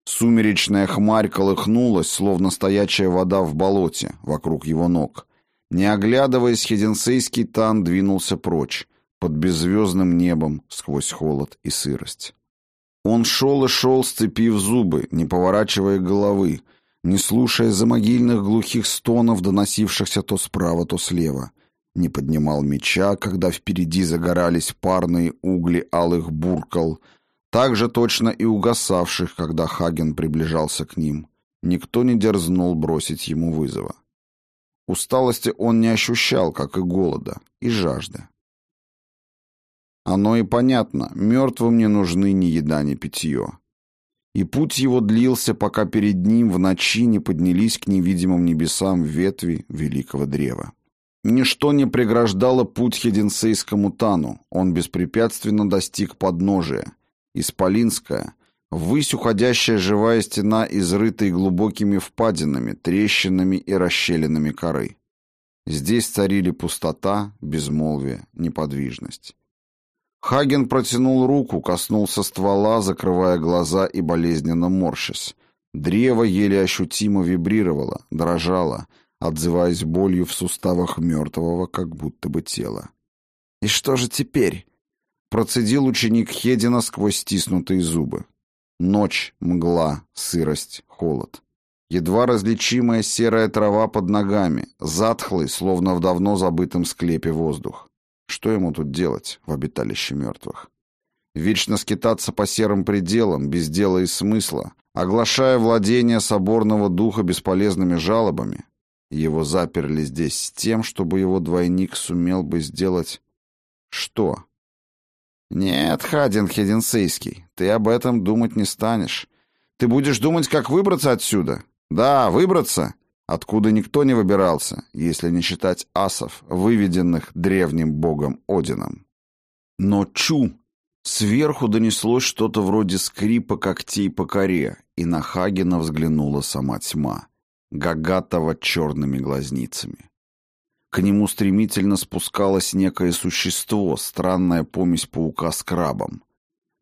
[SPEAKER 1] Сумеречная хмарь колыхнулась, словно стоячая вода в болоте, вокруг его ног. Не оглядываясь, хеденсейский тан двинулся прочь, под беззвездным небом, сквозь холод и сырость. Он шел и шел, сцепив зубы, не поворачивая головы, не слушая замогильных глухих стонов, доносившихся то справа, то слева. Не поднимал меча, когда впереди загорались парные угли алых буркал, так же точно и угасавших, когда Хаген приближался к ним. Никто не дерзнул бросить ему вызова. Усталости он не ощущал, как и голода, и жажды. Оно и понятно, мертвым не нужны ни еда, ни питье. И путь его длился, пока перед ним в ночи не поднялись к невидимым небесам ветви великого древа. Ничто не преграждало путь Хеденсейскому Тану, он беспрепятственно достиг подножия. Исполинская, ввысь уходящая живая стена, изрытой глубокими впадинами, трещинами и расщелинами коры. Здесь царили пустота, безмолвие, неподвижность. Хаген протянул руку, коснулся ствола, закрывая глаза и болезненно морщась. Древо еле ощутимо вибрировало, дрожало, отзываясь болью в суставах мертвого, как будто бы тела. «И что же теперь?» — процедил ученик Хедина сквозь стиснутые зубы. Ночь, мгла, сырость, холод. Едва различимая серая трава под ногами, затхлый, словно в давно забытом склепе воздух. Что ему тут делать в обиталище мертвых? Вечно скитаться по серым пределам, без дела и смысла, оглашая владение соборного духа бесполезными жалобами. Его заперли здесь с тем, чтобы его двойник сумел бы сделать... Что? Нет, Хадин Хеденсейский, ты об этом думать не станешь. Ты будешь думать, как выбраться отсюда? Да, выбраться, откуда никто не выбирался, если не считать асов, выведенных древним богом Одином. Но чу! Сверху донеслось что-то вроде скрипа когтей по коре, и на Хагена взглянула сама тьма, Гагатова черными глазницами. К нему стремительно спускалось некое существо, странная помесь паука с крабом.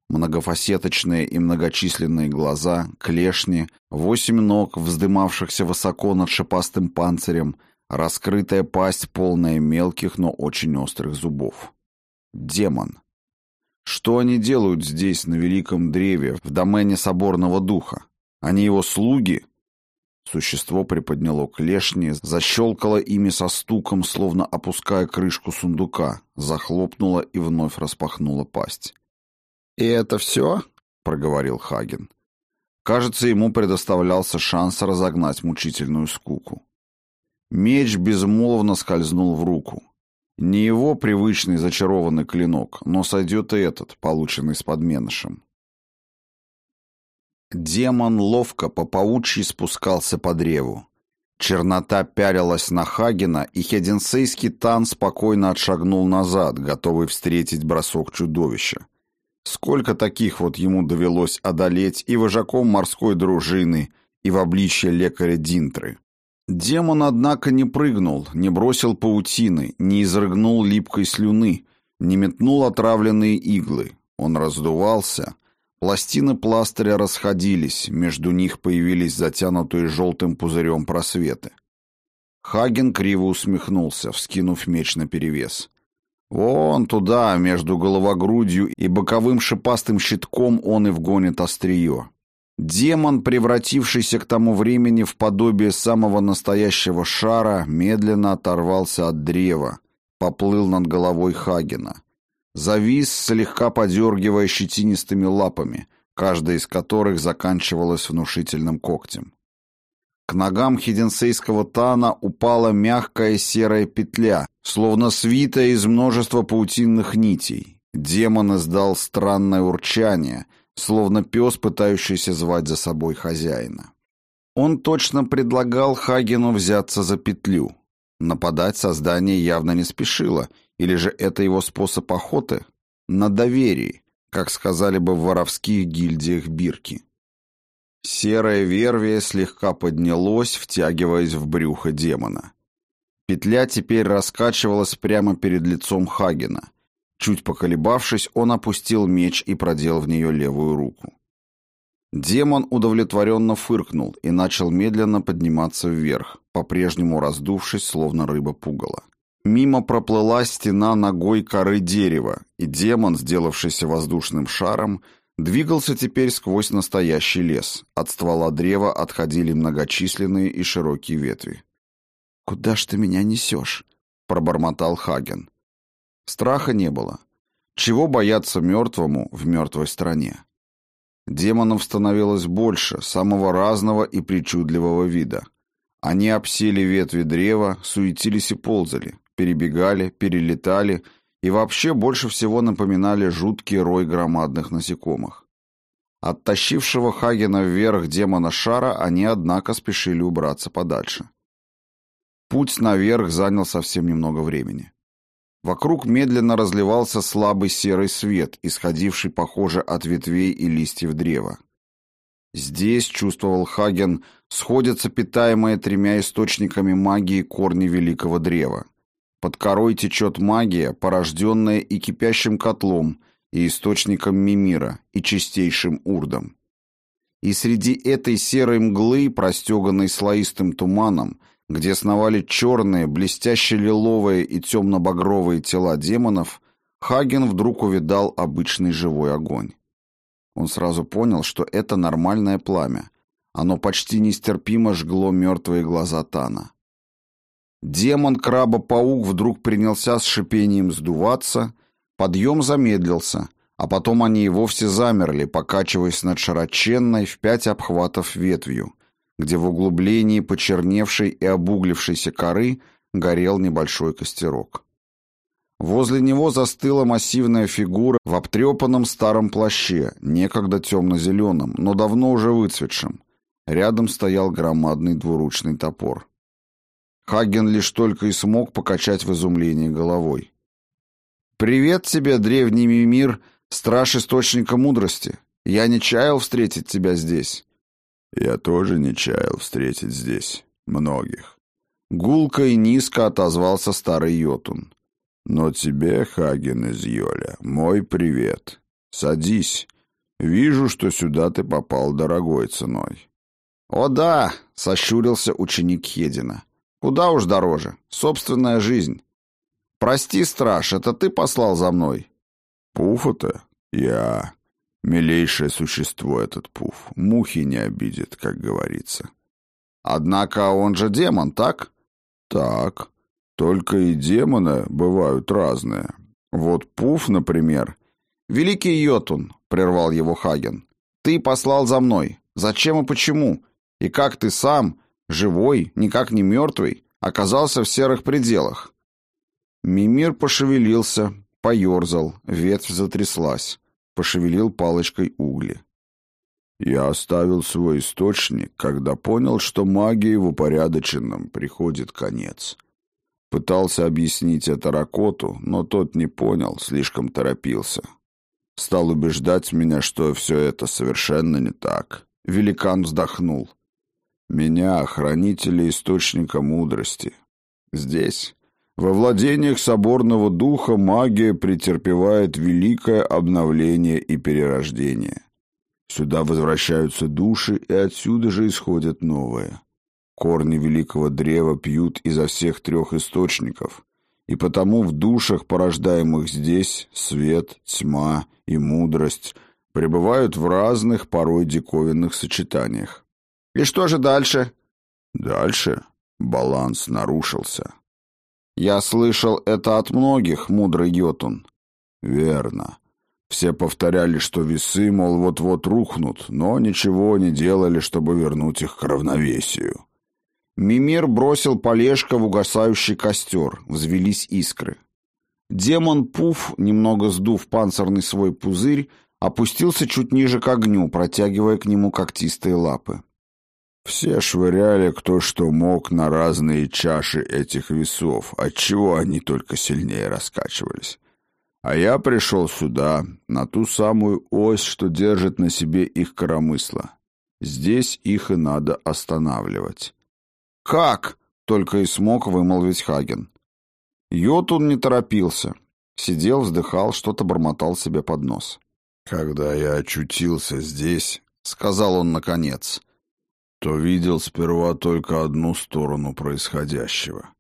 [SPEAKER 1] Многофасеточные и многочисленные глаза, клешни, восемь ног, вздымавшихся высоко над шипастым панцирем, раскрытая пасть, полная мелких, но очень острых зубов. Демон. Что они делают здесь, на великом древе, в домене соборного духа? Они его слуги? Существо приподняло клешни, защелкало ими со стуком, словно опуская крышку сундука, захлопнуло и вновь распахнуло пасть. «И это все?» — проговорил Хаген. Кажется, ему предоставлялся шанс разогнать мучительную скуку. Меч безмолвно скользнул в руку. Не его привычный зачарованный клинок, но сойдет и этот, полученный с подменышем. Демон ловко по паучьи спускался по древу. Чернота пялилась на Хагена, и хеденсейский тан спокойно отшагнул назад, готовый встретить бросок чудовища. Сколько таких вот ему довелось одолеть и вожаком морской дружины, и в обличье лекаря Динтры. Демон, однако, не прыгнул, не бросил паутины, не изрыгнул липкой слюны, не метнул отравленные иглы. Он раздувался. Пластины пластыря расходились, между них появились затянутые желтым пузырем просветы. Хаген криво усмехнулся, вскинув меч наперевес. Вон туда, между головогрудью и боковым шипастым щитком он и вгонит острие. Демон, превратившийся к тому времени в подобие самого настоящего шара, медленно оторвался от древа, поплыл над головой Хагена. Завис, слегка подергивая щетинистыми лапами, каждая из которых заканчивалась внушительным когтем. К ногам хиденсейского тана упала мягкая серая петля, словно свитая из множества паутинных нитей. Демон издал странное урчание, словно пес, пытающийся звать за собой хозяина. Он точно предлагал Хагену взяться за петлю. Нападать создание явно не спешило, или же это его способ охоты? На доверии, как сказали бы в воровских гильдиях бирки. Серое вервие слегка поднялось, втягиваясь в брюхо демона. Петля теперь раскачивалась прямо перед лицом Хагена. Чуть поколебавшись, он опустил меч и продел в нее левую руку. Демон удовлетворенно фыркнул и начал медленно подниматься вверх, по-прежнему раздувшись, словно рыба пугала. Мимо проплыла стена ногой коры дерева, и демон, сделавшийся воздушным шаром, Двигался теперь сквозь настоящий лес. От ствола древа отходили многочисленные и широкие ветви. «Куда ж ты меня несешь?» — пробормотал Хаген. Страха не было. Чего бояться мертвому в мертвой стране? Демонов становилось больше, самого разного и причудливого вида. Они обсели ветви древа, суетились и ползали, перебегали, перелетали — и вообще больше всего напоминали жуткий рой громадных насекомых. Оттащившего Хагена вверх демона шара они, однако, спешили убраться подальше. Путь наверх занял совсем немного времени. Вокруг медленно разливался слабый серый свет, исходивший, похоже, от ветвей и листьев древа. Здесь, чувствовал Хаген, сходятся питаемые тремя источниками магии корни великого древа. Под корой течет магия, порожденная и кипящим котлом, и источником Мимира, и чистейшим урдом. И среди этой серой мглы, простеганной слоистым туманом, где сновали черные, блестяще-лиловые и темно-багровые тела демонов, Хаген вдруг увидал обычный живой огонь. Он сразу понял, что это нормальное пламя. Оно почти нестерпимо жгло мертвые глаза Тана. Демон-краба-паук вдруг принялся с шипением сдуваться, подъем замедлился, а потом они и вовсе замерли, покачиваясь над широченной в пять обхватов ветвью, где в углублении почерневшей и обуглившейся коры горел небольшой костерок. Возле него застыла массивная фигура в обтрепанном старом плаще, некогда темно-зеленом, но давно уже выцветшем. Рядом стоял громадный двуручный топор. Хаген лишь только и смог покачать в изумлении головой. «Привет тебе, древний мир, страж источника мудрости. Я не чаял встретить тебя здесь».
[SPEAKER 3] «Я тоже не чаял встретить здесь многих».
[SPEAKER 1] Гулко и низко отозвался старый Йотун.
[SPEAKER 3] «Но тебе, Хаген из Йоля, мой привет. Садись. Вижу, что сюда ты попал дорогой ценой».
[SPEAKER 1] «О да!» — сощурился ученик Хедина. «Куда уж дороже. Собственная жизнь. Прости, страж, это ты послал за мной?»
[SPEAKER 3] «Пуфа-то? Я. Милейшее существо этот пуф. Мухи не обидит, как говорится».
[SPEAKER 1] «Однако он же демон, так?»
[SPEAKER 3] «Так. Только и демоны бывают разные. Вот пуф, например...»
[SPEAKER 1] «Великий Йотун», — прервал его Хаген, — «ты послал за мной. Зачем и почему? И как ты сам, живой, никак не мертвый, оказался в серых пределах?» Мимир пошевелился, поерзал, ветвь затряслась, пошевелил палочкой угли.
[SPEAKER 3] «Я оставил свой источник, когда понял, что магии в упорядоченном приходит конец». Пытался объяснить это Ракоту, но тот не понял, слишком торопился. Стал убеждать меня, что все это совершенно не так. Великан вздохнул. Меня, хранители источника мудрости. Здесь, во владениях соборного духа, магия претерпевает великое обновление и перерождение. Сюда возвращаются души, и отсюда же исходят новые. Корни великого древа пьют изо всех трех источников, и потому в душах, порождаемых здесь, свет, тьма и мудрость пребывают в разных, порой диковинных сочетаниях.
[SPEAKER 1] И что же дальше?
[SPEAKER 3] Дальше баланс нарушился.
[SPEAKER 1] Я слышал это от многих, мудрый Йотун.
[SPEAKER 3] Верно. Все повторяли, что весы, мол, вот-вот рухнут, но ничего не делали, чтобы вернуть их к равновесию.
[SPEAKER 1] Мимир бросил полежка в угасающий костер, взвелись искры. Демон Пуф, немного сдув панцирный свой пузырь, опустился чуть ниже к огню, протягивая к нему когтистые лапы.
[SPEAKER 3] Все швыряли кто что мог на разные чаши этих весов, отчего они только сильнее раскачивались. А я пришел сюда, на ту самую ось, что держит на себе их коромысло. Здесь их и надо останавливать.
[SPEAKER 1] «Как?» — только и смог вымолвить Хаген. Йотун не торопился. Сидел, вздыхал, что-то бормотал себе под нос.
[SPEAKER 3] «Когда я очутился здесь», —
[SPEAKER 1] сказал он наконец,
[SPEAKER 3] то видел сперва только одну сторону происходящего.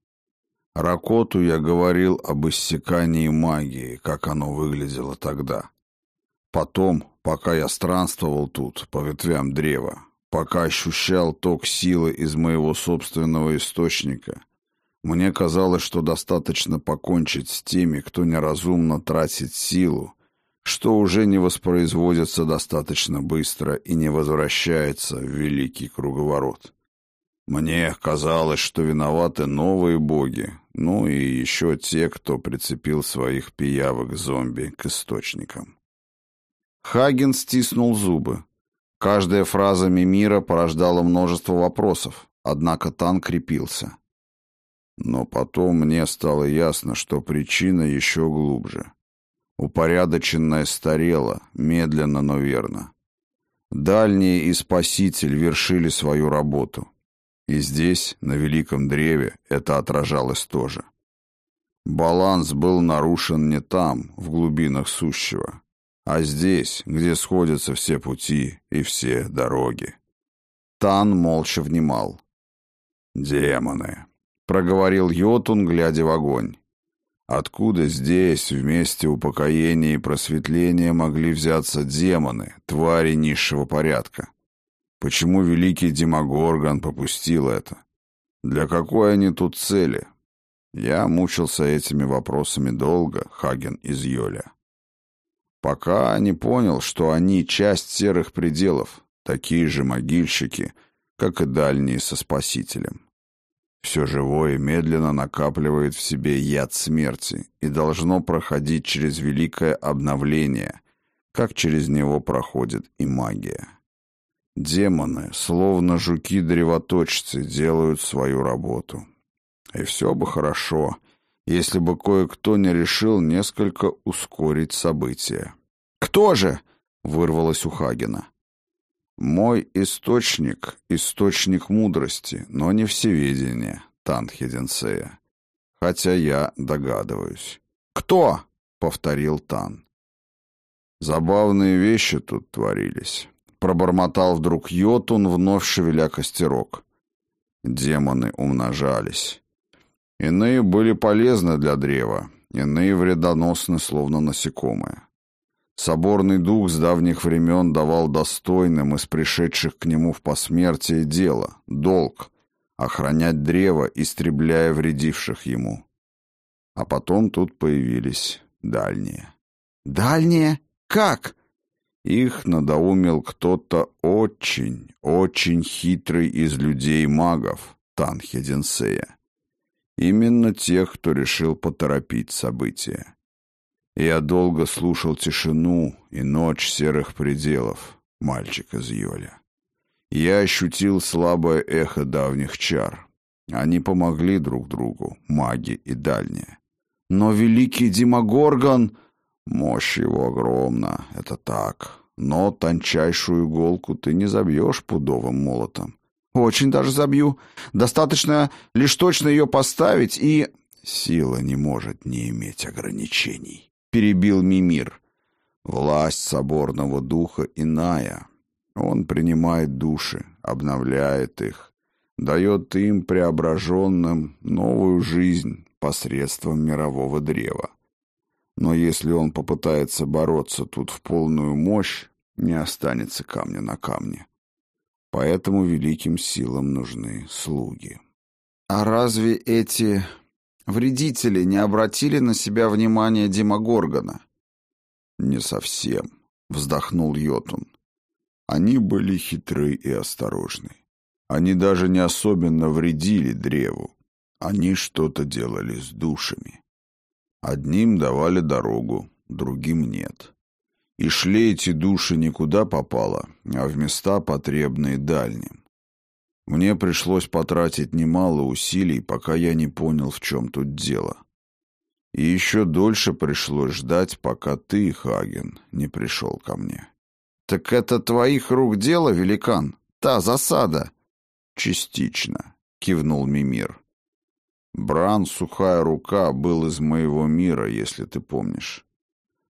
[SPEAKER 3] Ракоту я говорил об иссякании магии, как оно выглядело тогда. Потом, пока я странствовал тут, по ветвям древа, пока ощущал ток силы из моего собственного источника, мне казалось, что достаточно покончить с теми, кто неразумно тратит силу, что уже не воспроизводится достаточно быстро и не возвращается в великий круговорот. Мне казалось, что виноваты новые боги, ну и еще те, кто прицепил своих пиявок-зомби к источникам.
[SPEAKER 1] Хаген стиснул зубы. Каждая фраза Мимира порождала множество вопросов, однако Тан крепился.
[SPEAKER 3] Но потом мне стало ясно, что причина еще глубже. Упорядоченное старело, медленно, но верно. Дальние и Спаситель вершили свою работу. И здесь, на Великом Древе, это отражалось тоже. Баланс был нарушен не там, в глубинах сущего, а здесь, где сходятся все пути и все дороги.
[SPEAKER 1] Тан молча внимал.
[SPEAKER 3] «Демоны», — проговорил Йотун, глядя в огонь. Откуда здесь, вместе упокоения и просветления, могли взяться демоны, твари низшего порядка? Почему великий Демогоргон попустил это? Для какой они тут цели? Я мучился этими вопросами долго, Хаген из Йоля. Пока не понял, что они часть серых пределов, такие же могильщики, как и дальние со Спасителем. Все живое медленно накапливает в себе яд смерти и должно проходить через великое обновление, как через него проходит и магия. Демоны, словно жуки-древоточцы, делают свою работу. И все бы хорошо, если бы кое-кто не решил несколько ускорить события.
[SPEAKER 1] «Кто же?»
[SPEAKER 3] — вырвалось у Хагена. «Мой источник — источник мудрости, но не всеведения, Танхеденсея. Хотя я догадываюсь».
[SPEAKER 1] «Кто?»
[SPEAKER 3] — повторил Тан. Забавные вещи тут творились. Пробормотал вдруг Йотун, вновь шевеля костерок. Демоны умножались. Иные были полезны для древа, иные вредоносны, словно насекомые. Соборный дух с давних времен давал достойным из пришедших к нему в посмертие дело, долг, охранять древо, истребляя вредивших ему. А потом тут появились дальние.
[SPEAKER 1] «Дальние? Как?»
[SPEAKER 3] Их надоумил кто-то очень, очень хитрый из людей-магов, Танхеденсея. Именно тех, кто решил поторопить события. Я долго слушал тишину и ночь серых пределов, мальчик из Йоля. Я ощутил слабое эхо давних чар. Они помогли друг другу, маги и дальние. Но великий Димагоргон... Мощь его огромна, это так. Но тончайшую иголку ты не забьешь пудовым молотом.
[SPEAKER 1] Очень даже забью. Достаточно лишь точно ее поставить и...
[SPEAKER 3] Сила не может не иметь ограничений, перебил Мимир. Власть соборного духа иная. Он принимает души, обновляет их, дает им преображенным новую жизнь посредством мирового древа. Но если он попытается бороться тут в полную мощь, не останется камня на камне. Поэтому великим силам нужны слуги.
[SPEAKER 1] А разве эти вредители не обратили на себя внимание Демогоргона?
[SPEAKER 3] Не совсем, вздохнул Йотун. Они были хитры и осторожны. Они даже не особенно вредили древу. Они что-то делали с душами. Одним давали дорогу, другим нет. И шли эти души никуда попало, а в места, потребные дальним. Мне пришлось потратить немало усилий, пока я не понял, в чем тут дело. И еще дольше пришлось ждать, пока ты, Хаген, не пришел ко мне.
[SPEAKER 1] «Так это твоих рук дело, великан? Та засада?»
[SPEAKER 3] «Частично», — кивнул Мимир. Бран «Сухая рука» был из моего мира, если ты помнишь.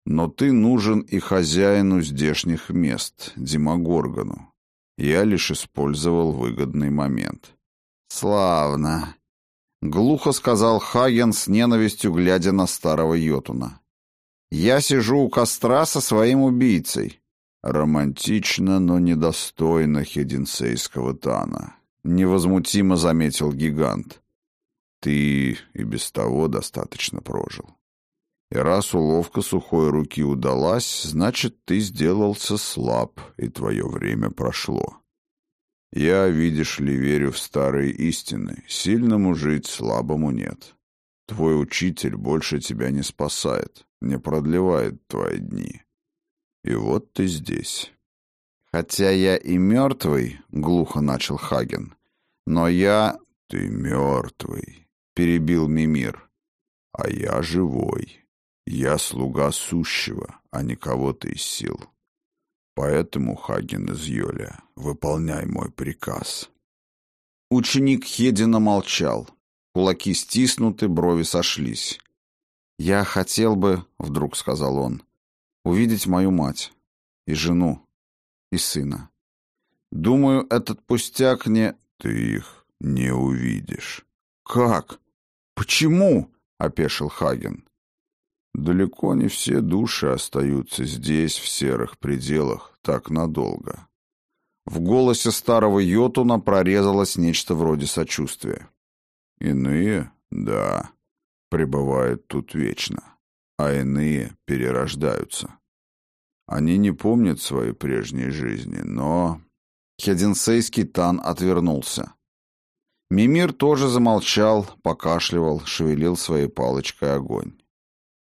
[SPEAKER 3] Но ты нужен и хозяину здешних мест, Димагоргану. Я лишь использовал выгодный момент.
[SPEAKER 1] «Славно!» — глухо сказал Хаген с ненавистью, глядя на старого Йотуна. «Я сижу у костра со своим убийцей».
[SPEAKER 3] «Романтично, но недостойно хединсейского Тана», — невозмутимо заметил гигант. Ты и без того достаточно прожил. И раз уловка сухой руки удалась, значит, ты сделался слаб, и твое время прошло. Я, видишь ли, верю в старые истины. Сильному жить, слабому нет. Твой учитель больше тебя не спасает, не продлевает твои дни. И вот ты здесь.
[SPEAKER 1] Хотя я и мертвый, — глухо начал Хаген, — но я...
[SPEAKER 3] Ты мертвый, — перебил Мимир. «А я живой. Я слуга сущего, а не кого-то из сил. Поэтому, Хаген из Йоля, выполняй мой приказ».
[SPEAKER 1] Ученик Хедина молчал. Кулаки стиснуты, брови сошлись. «Я хотел бы, — вдруг сказал он, — увидеть мою мать и жену и сына. Думаю, этот пустяк не...»
[SPEAKER 3] «Ты их не увидишь».
[SPEAKER 1] «Как? Почему?» — опешил Хаген.
[SPEAKER 3] «Далеко не все души остаются здесь, в серых пределах, так надолго».
[SPEAKER 1] В голосе старого Йотуна прорезалось нечто вроде сочувствия.
[SPEAKER 3] «Иные, да, пребывают тут вечно, а иные перерождаются. Они не помнят своей прежней жизни, но...»
[SPEAKER 1] Хединсейский Тан отвернулся. Мимир тоже замолчал, покашливал, шевелил своей палочкой огонь.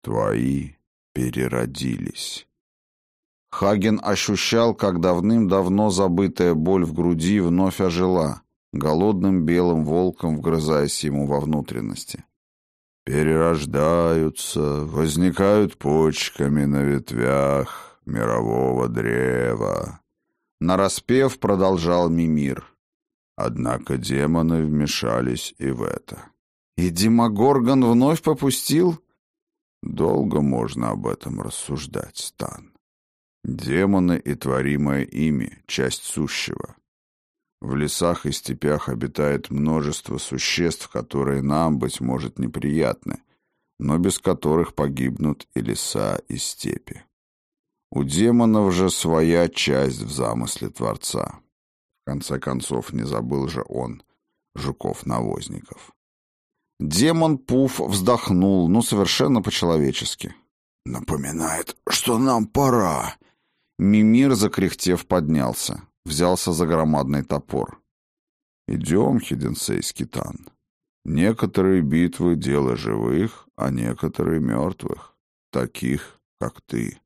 [SPEAKER 3] «Твои переродились».
[SPEAKER 1] Хаген ощущал, как давным-давно забытая боль в груди вновь ожила, голодным белым волком вгрызаясь ему во внутренности.
[SPEAKER 3] «Перерождаются, возникают почками на ветвях мирового древа».
[SPEAKER 1] Нараспев продолжал Мимир.
[SPEAKER 3] Однако демоны вмешались и в это.
[SPEAKER 1] «И Димагоргон вновь попустил?»
[SPEAKER 3] Долго можно об этом рассуждать, Стан. Демоны и творимое ими — часть сущего. В лесах и степях обитает множество существ, которые нам, быть может, неприятны, но без которых погибнут и леса, и степи. У демонов же своя часть в замысле Творца. В конце концов, не забыл же он жуков-навозников.
[SPEAKER 1] Демон Пуф вздохнул, ну, совершенно по-человечески.
[SPEAKER 2] «Напоминает, что нам пора»,
[SPEAKER 1] Мимир, закряхтев, поднялся. Взялся за громадный топор.
[SPEAKER 3] «Идем, Хиденсейский тан. Некоторые битвы — дело живых, а некоторые — мертвых. Таких, как ты».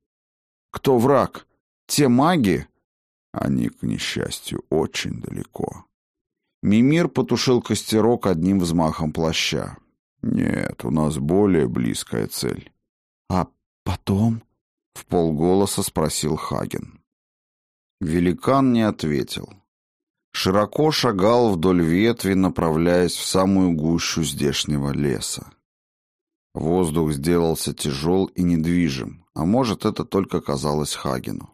[SPEAKER 1] «Кто враг? Те маги?»
[SPEAKER 3] «Они, к несчастью, очень далеко».
[SPEAKER 1] Мимир потушил костерок одним взмахом плаща.
[SPEAKER 3] «Нет, у нас более близкая цель».
[SPEAKER 1] «А потом?» В полголоса спросил Хаген. Великан не ответил. Широко шагал вдоль ветви, направляясь в самую гущу здешнего леса. Воздух сделался тяжел и недвижим, а может, это только казалось Хагену.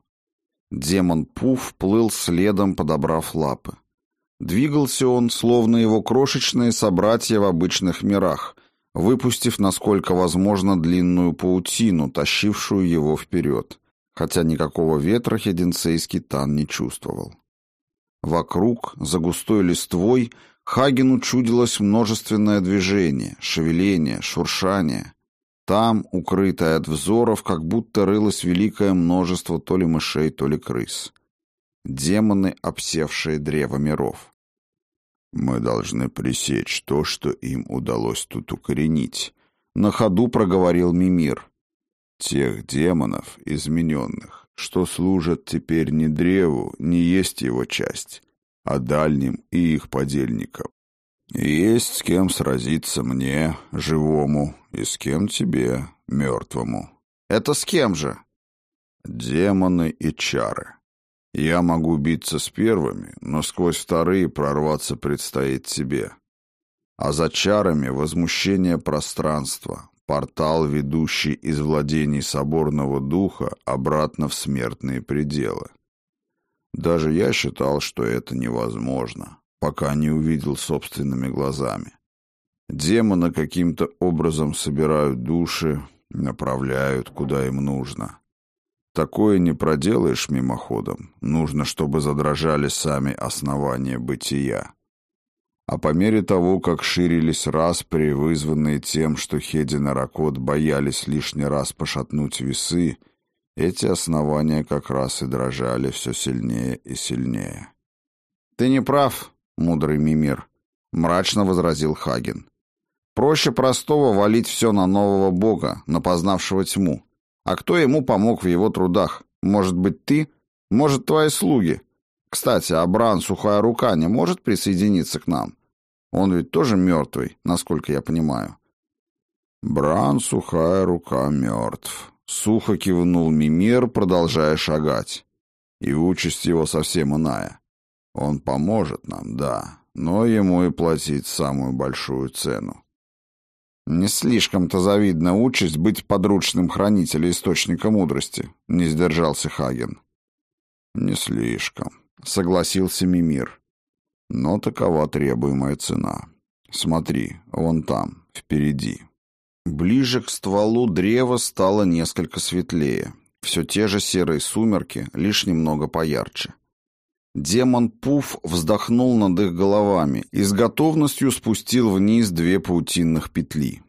[SPEAKER 1] Демон Пуф плыл следом, подобрав лапы. Двигался он, словно его крошечные собратья в обычных мирах, выпустив, насколько возможно, длинную паутину, тащившую его вперед, хотя никакого ветра хеденцейский тан не чувствовал. Вокруг, за густой листвой, Хагену чудилось множественное движение, шевеление, шуршание. Там, укрытое от взоров, как будто рылось великое множество то ли мышей, то ли крыс. Демоны, обсевшие древо миров.
[SPEAKER 3] Мы должны пресечь то, что им удалось тут укоренить.
[SPEAKER 1] На ходу проговорил Мимир.
[SPEAKER 3] Тех демонов, измененных, что служат теперь не древу, не есть его часть, а дальним и их подельникам. Есть с кем сразиться мне, живому, и с кем тебе, мертвому.
[SPEAKER 1] Это с кем же?
[SPEAKER 3] Демоны и чары. Я могу биться с первыми, но сквозь вторые прорваться предстоит тебе. А за чарами возмущение пространства, портал, ведущий из владений соборного духа обратно в смертные пределы. Даже я считал, что это невозможно, пока не увидел собственными глазами. Демоны каким-то образом собирают души, направляют, куда им нужно. Такое не проделаешь мимоходом. Нужно, чтобы задрожали сами основания бытия. А по мере того, как ширились распри, вызванные тем, что Хедин и Ракот боялись лишний раз пошатнуть весы, эти основания как раз и дрожали все сильнее и сильнее.
[SPEAKER 1] «Ты не прав, мудрый Мимир», — мрачно возразил Хаген. «Проще простого валить все на нового бога, на познавшего тьму. А кто ему помог в его трудах? Может быть, ты? Может, твои слуги? Кстати, Абран Сухая Рука не может присоединиться к нам? Он ведь тоже мертвый, насколько я понимаю.
[SPEAKER 3] Бран Сухая Рука мертв. Сухо кивнул Мимир, продолжая шагать. И участь его совсем иная. Он поможет нам, да, но ему и платить самую большую цену.
[SPEAKER 1] Не слишком-то завидна участь быть подручным хранителем источника мудрости, не сдержался Хаген.
[SPEAKER 3] Не слишком, согласился Мимир. Но такова требуемая цена. Смотри, вон там, впереди.
[SPEAKER 1] Ближе к стволу древа стало несколько светлее. Все те же серые сумерки, лишь немного поярче. Демон Пуф вздохнул над их головами и с готовностью спустил вниз две паутинных петли.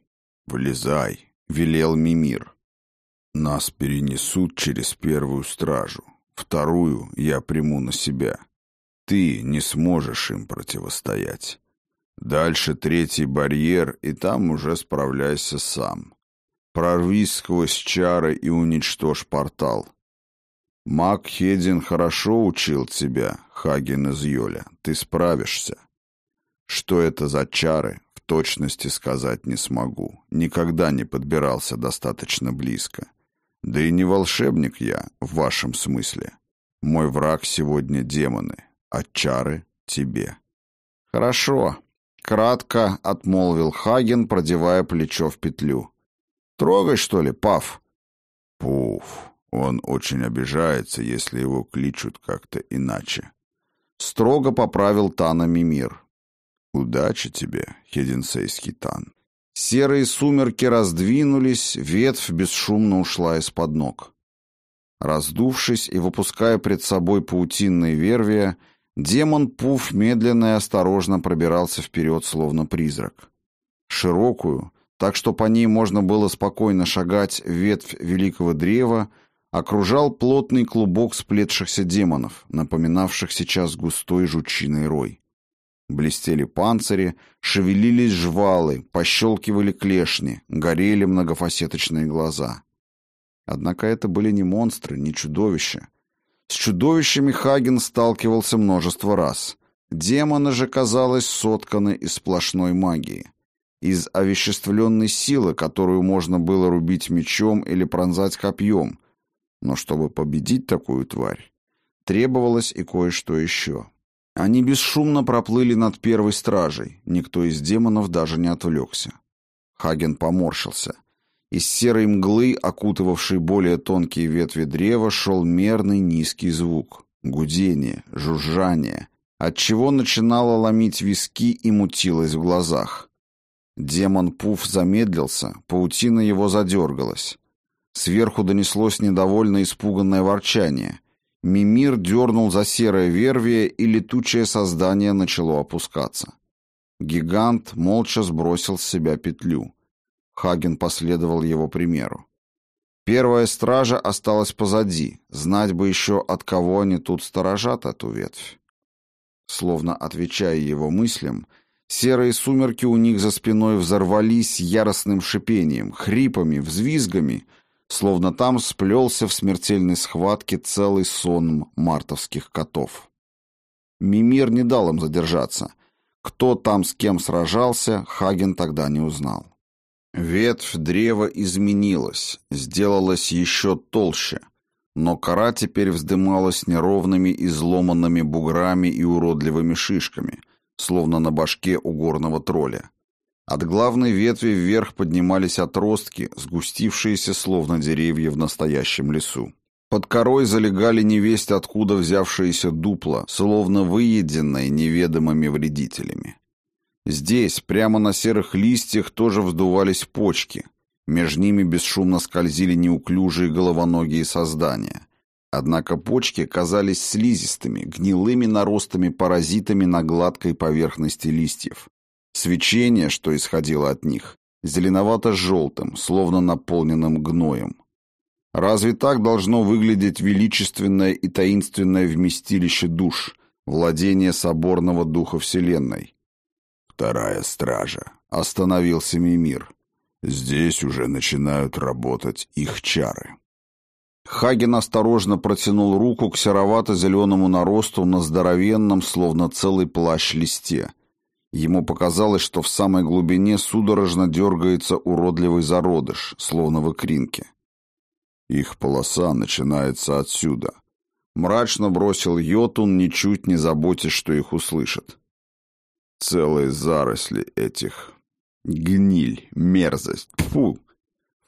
[SPEAKER 3] «Вылезай», — велел Мимир. «Нас перенесут через первую стражу. Вторую я приму на себя. Ты не сможешь им противостоять. Дальше третий барьер, и там уже справляйся сам. Прорвись сквозь чары и уничтожь портал. Маг Хедин хорошо учил тебя, Хаген из Йоля. Ты справишься. Что это за чары, в точности сказать не смогу. Никогда не подбирался достаточно близко. Да и не волшебник я, в вашем смысле. Мой враг сегодня демоны, а чары тебе.
[SPEAKER 1] Хорошо, кратко отмолвил Хаген, продевая плечо в петлю. Трогай, что ли, Пав?
[SPEAKER 3] Пуф, он очень обижается, если его кличут как-то иначе.
[SPEAKER 1] Строго поправил Тана Мимир.
[SPEAKER 3] Удачи тебе, хединсейский Тан.
[SPEAKER 1] Серые сумерки раздвинулись, ветвь бесшумно ушла из-под ног. Раздувшись и выпуская пред собой паутинные вервия, демон Пуф медленно и осторожно пробирался вперед, словно призрак. Широкую, так что по ней можно было спокойно шагать ветвь великого древа, окружал плотный клубок сплетшихся демонов, напоминавших сейчас густой жучиный рой. Блестели панцири, шевелились жвалы, пощелкивали клешни, горели многофасеточные глаза. Однако это были не монстры, не чудовища. С чудовищами Хаген сталкивался множество раз. Демоны же, казалось, сотканы из сплошной магии. Из овеществленной силы, которую можно было рубить мечом или пронзать копьем. Но чтобы победить такую тварь, требовалось и кое-что еще. Они бесшумно проплыли над первой стражей, никто из демонов даже не отвлекся. Хаген поморщился. Из серой мглы, окутывавшей более тонкие ветви древа, шел мерный низкий звук. Гудение, жужжание, отчего начинало ломить виски и мутилось в глазах. Демон Пуф замедлился, паутина его задергалась. Сверху донеслось недовольно испуганное ворчание. Мимир дернул за серое вервие, и летучее создание начало опускаться. Гигант молча сбросил с себя петлю. Хаген последовал его примеру. Первая стража осталась позади, знать бы еще, от кого они тут сторожат эту ветвь. Словно отвечая его мыслям, серые сумерки у них за спиной взорвались яростным шипением, хрипами, взвизгами — словно там сплелся в смертельной схватке целый сон мартовских котов. Мимир не дал им задержаться. Кто там с кем сражался, Хаген тогда не узнал. Ветвь древа изменилась, сделалась еще толще, но кора теперь вздымалась неровными изломанными буграми и уродливыми шишками, словно на башке у горного тролля. От главной ветви вверх поднимались отростки, сгустившиеся словно деревья в настоящем лесу. Под корой залегали невесть откуда взявшиеся дупла, словно выеденные неведомыми вредителями. Здесь, прямо на серых листьях, тоже вздувались почки. Между ними бесшумно скользили неуклюжие головоногие создания. Однако почки казались слизистыми, гнилыми наростами-паразитами на гладкой поверхности листьев. Свечение, что исходило от них, зеленовато-желтым, словно наполненным гноем. Разве так должно выглядеть величественное и таинственное вместилище душ, владение соборного духа Вселенной?
[SPEAKER 3] Вторая стража.
[SPEAKER 1] Остановился Мимир.
[SPEAKER 3] Здесь уже начинают работать их чары.
[SPEAKER 1] Хаген осторожно протянул руку к серовато-зеленому наросту на здоровенном, словно целый плащ листе — Ему показалось, что в самой глубине судорожно дергается уродливый зародыш, словно в икринке.
[SPEAKER 3] Их полоса начинается отсюда.
[SPEAKER 1] Мрачно бросил Йотун, ничуть не заботясь, что их услышат.
[SPEAKER 3] Целые заросли этих. Гниль, мерзость, фу.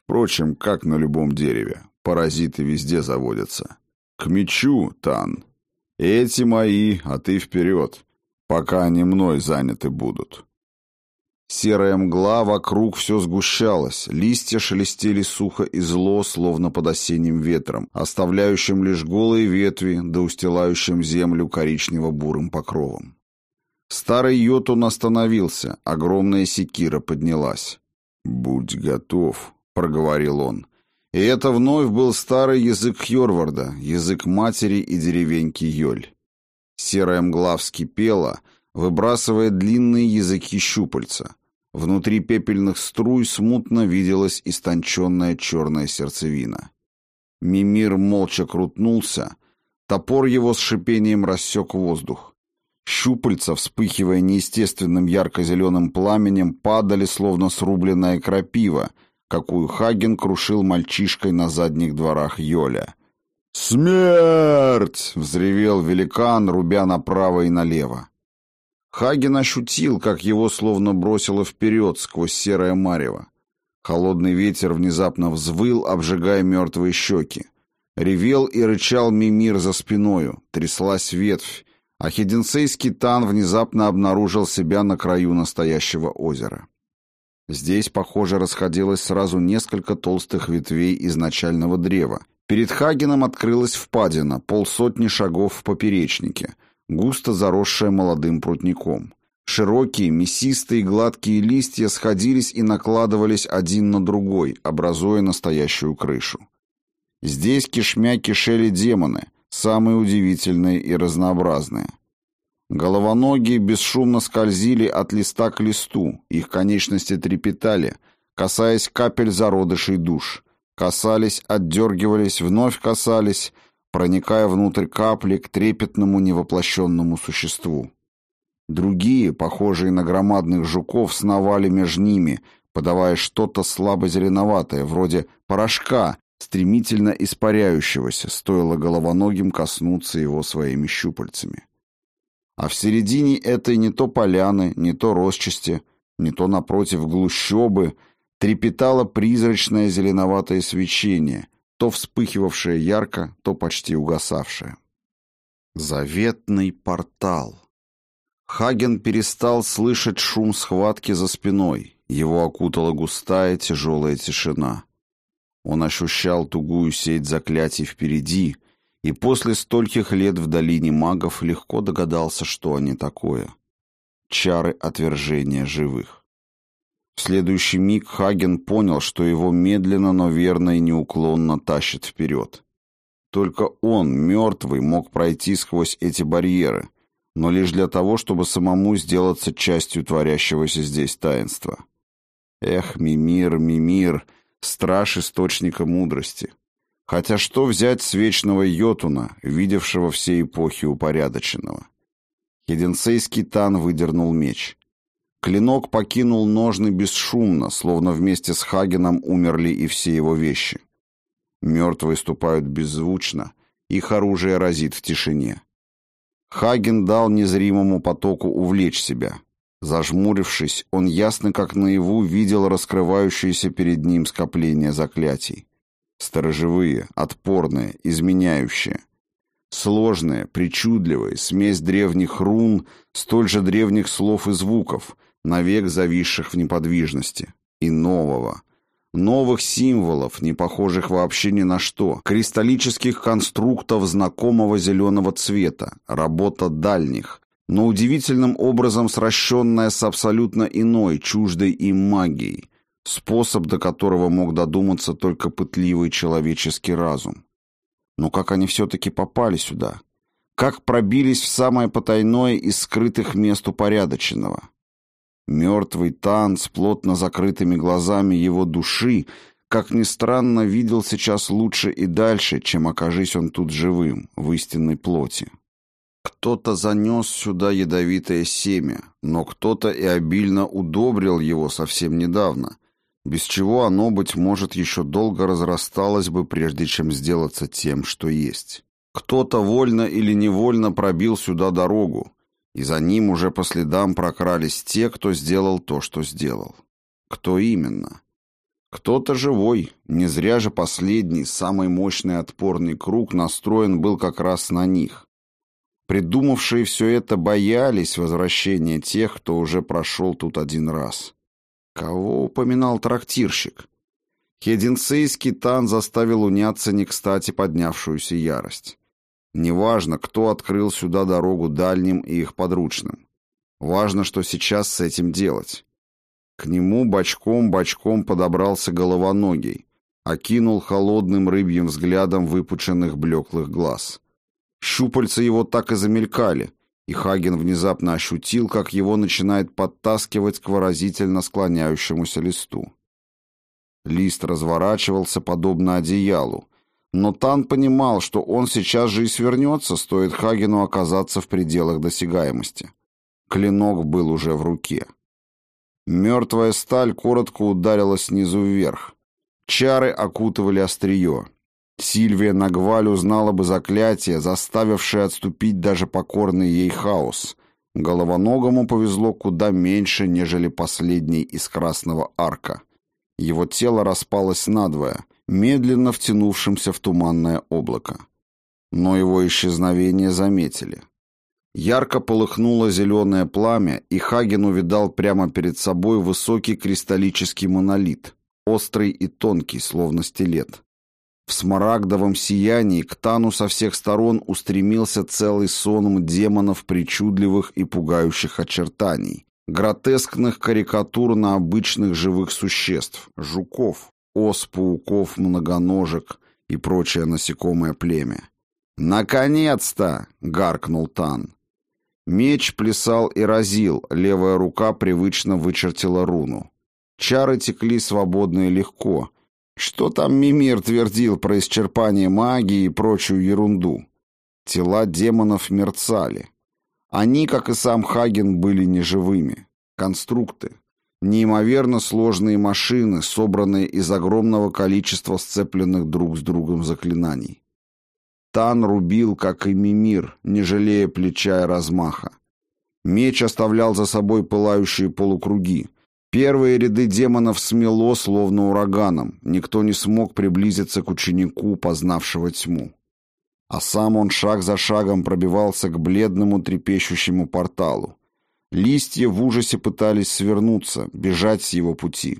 [SPEAKER 3] Впрочем, как на любом дереве, паразиты везде заводятся. К мечу, Тан. Эти мои, а ты вперед пока они мной заняты будут.
[SPEAKER 1] Серая мгла вокруг все сгущалась, листья шелестели сухо и зло, словно под осенним ветром, оставляющим лишь голые ветви да устилающим землю коричнево-бурым покровом. Старый Йотун остановился, огромная секира поднялась.
[SPEAKER 3] «Будь готов», — проговорил он.
[SPEAKER 1] И это вновь был старый язык Хьорварда, язык матери и деревеньки Йоль. Серая мгла вскипела, выбрасывая длинные языки щупальца. Внутри пепельных струй смутно виделась истонченная черная сердцевина. Мимир молча крутнулся, топор его с шипением рассек воздух. Щупальца, вспыхивая неестественным ярко-зеленым пламенем, падали, словно срубленная крапива, какую Хаген крушил мальчишкой на задних дворах Йоля. «Смерть!» — взревел великан, рубя направо и налево. Хаген ощутил, как его словно бросило вперед сквозь серое марево. Холодный ветер внезапно взвыл, обжигая мертвые щеки. Ревел и рычал Мимир за спиною, тряслась ветвь, а хеденцейский тан внезапно обнаружил себя на краю настоящего озера. Здесь, похоже, расходилось сразу несколько толстых ветвей изначального древа. Перед Хагеном открылась впадина, полсотни шагов в поперечнике, густо заросшая молодым прутником. Широкие, мясистые, гладкие листья сходились и накладывались один на другой, образуя настоящую крышу. Здесь кишмя кишели демоны, самые удивительные и разнообразные. Головоногие бесшумно скользили от листа к листу, их конечности трепетали, касаясь капель зародышей душ. Касались, отдергивались, вновь касались, проникая внутрь капли к трепетному невоплощенному существу. Другие, похожие на громадных жуков, сновали между ними, подавая что-то слабо-зеленоватое, вроде порошка, стремительно испаряющегося, стоило головоногим коснуться его своими щупальцами. А в середине этой не то поляны, не то росчасти, не то напротив глущобы трепетало призрачное зеленоватое свечение, то вспыхивавшее ярко, то почти угасавшее. Заветный портал. Хаген перестал слышать шум схватки за спиной, его окутала густая тяжелая тишина. Он ощущал тугую сеть заклятий впереди, и после стольких лет в долине магов легко догадался, что они такое. Чары отвержения живых. В следующий миг Хаген понял, что его медленно, но верно и неуклонно тащит вперед. Только он, мертвый, мог пройти сквозь эти барьеры, но лишь для того, чтобы самому сделаться частью творящегося здесь таинства. Эх, Мимир, Мимир, страж источника мудрости. Хотя что взять с вечного Йотуна, видевшего все эпохи упорядоченного? Хеденцейский тан выдернул меч. Клинок покинул ножны бесшумно, словно вместе с Хагеном умерли и все его вещи. Мертвые ступают беззвучно, их оружие разит в тишине. Хаген дал незримому потоку увлечь себя. Зажмурившись, он ясно как наяву видел раскрывающееся перед ним скопление заклятий. Сторожевые, отпорные, изменяющие. Сложные, причудливые, смесь древних рун, столь же древних слов и звуков, навек зависших в неподвижности. И нового. Новых символов, не похожих вообще ни на что. Кристаллических конструктов знакомого зеленого цвета. Работа дальних. Но удивительным образом сращенная с абсолютно иной, чуждой им магией способ, до которого мог додуматься только пытливый человеческий разум. Но как они все-таки попали сюда? Как пробились в самое потайное из скрытых мест упорядоченного? Мертвый тан с плотно закрытыми глазами его души, как ни странно, видел сейчас лучше и дальше, чем окажись он тут живым, в истинной плоти. Кто-то занес сюда ядовитое семя, но кто-то и обильно удобрил его совсем недавно, без чего оно, быть может, еще долго разрасталось бы, прежде чем сделаться тем, что есть. Кто-то вольно или невольно пробил сюда дорогу, и за ним уже по следам прокрались те, кто сделал то, что сделал. Кто именно? Кто-то живой, не зря же последний, самый мощный отпорный круг настроен был как раз на них. Придумавшие все это боялись возвращения тех, кто уже прошел тут один раз. Кого упоминал трактирщик? Хединцейский тан заставил уняться не кстати поднявшуюся ярость. Неважно, кто открыл сюда дорогу дальним и их подручным. Важно, что сейчас с этим делать. К нему бочком-бочком подобрался головоногий, окинул холодным рыбьим взглядом выпученных блеклых глаз. Щупальца его так и замелькали, и Хаген внезапно ощутил, как его начинает подтаскивать к выразительно склоняющемуся листу. Лист разворачивался подобно одеялу, но Тан понимал, что он сейчас же и свернется, стоит Хагену оказаться в пределах досягаемости. Клинок был уже в руке. Мертвая сталь коротко ударила снизу вверх. Чары окутывали острие. Сильвия Нагваль узнала бы заклятие, заставившее отступить даже покорный ей хаос. Головоногому повезло куда меньше, нежели последний из Красного Арка. Его тело распалось надвое, медленно втянувшимся в туманное облако. Но его исчезновение заметили. Ярко полыхнуло зеленое пламя, и Хаген увидал прямо перед собой высокий кристаллический монолит, острый и тонкий, словно стилет. В смарагдовом сиянии к Тану со всех сторон устремился целый сон демонов причудливых и пугающих очертаний, гротескных карикатур на обычных живых существ, жуков, ос, пауков, многоножек и прочее насекомое племя. «Наконец-то!» — гаркнул Тан. Меч плясал и разил, левая рука привычно вычертила руну. Чары текли свободно и легко. Что там Мимир твердил про исчерпание магии и прочую ерунду? Тела демонов мерцали. Они, как и сам Хаген, были неживыми. Конструкты. Неимоверно сложные машины, собранные из огромного количества сцепленных друг с другом заклинаний. Тан рубил, как и Мимир, не жалея плеча и размаха. Меч оставлял за собой пылающие полукруги. Первые ряды демонов смело, словно ураганом. Никто не смог приблизиться к ученику, познавшего тьму. А сам он шаг за шагом пробивался к бледному трепещущему порталу. Листья в ужасе пытались свернуться, бежать с его пути.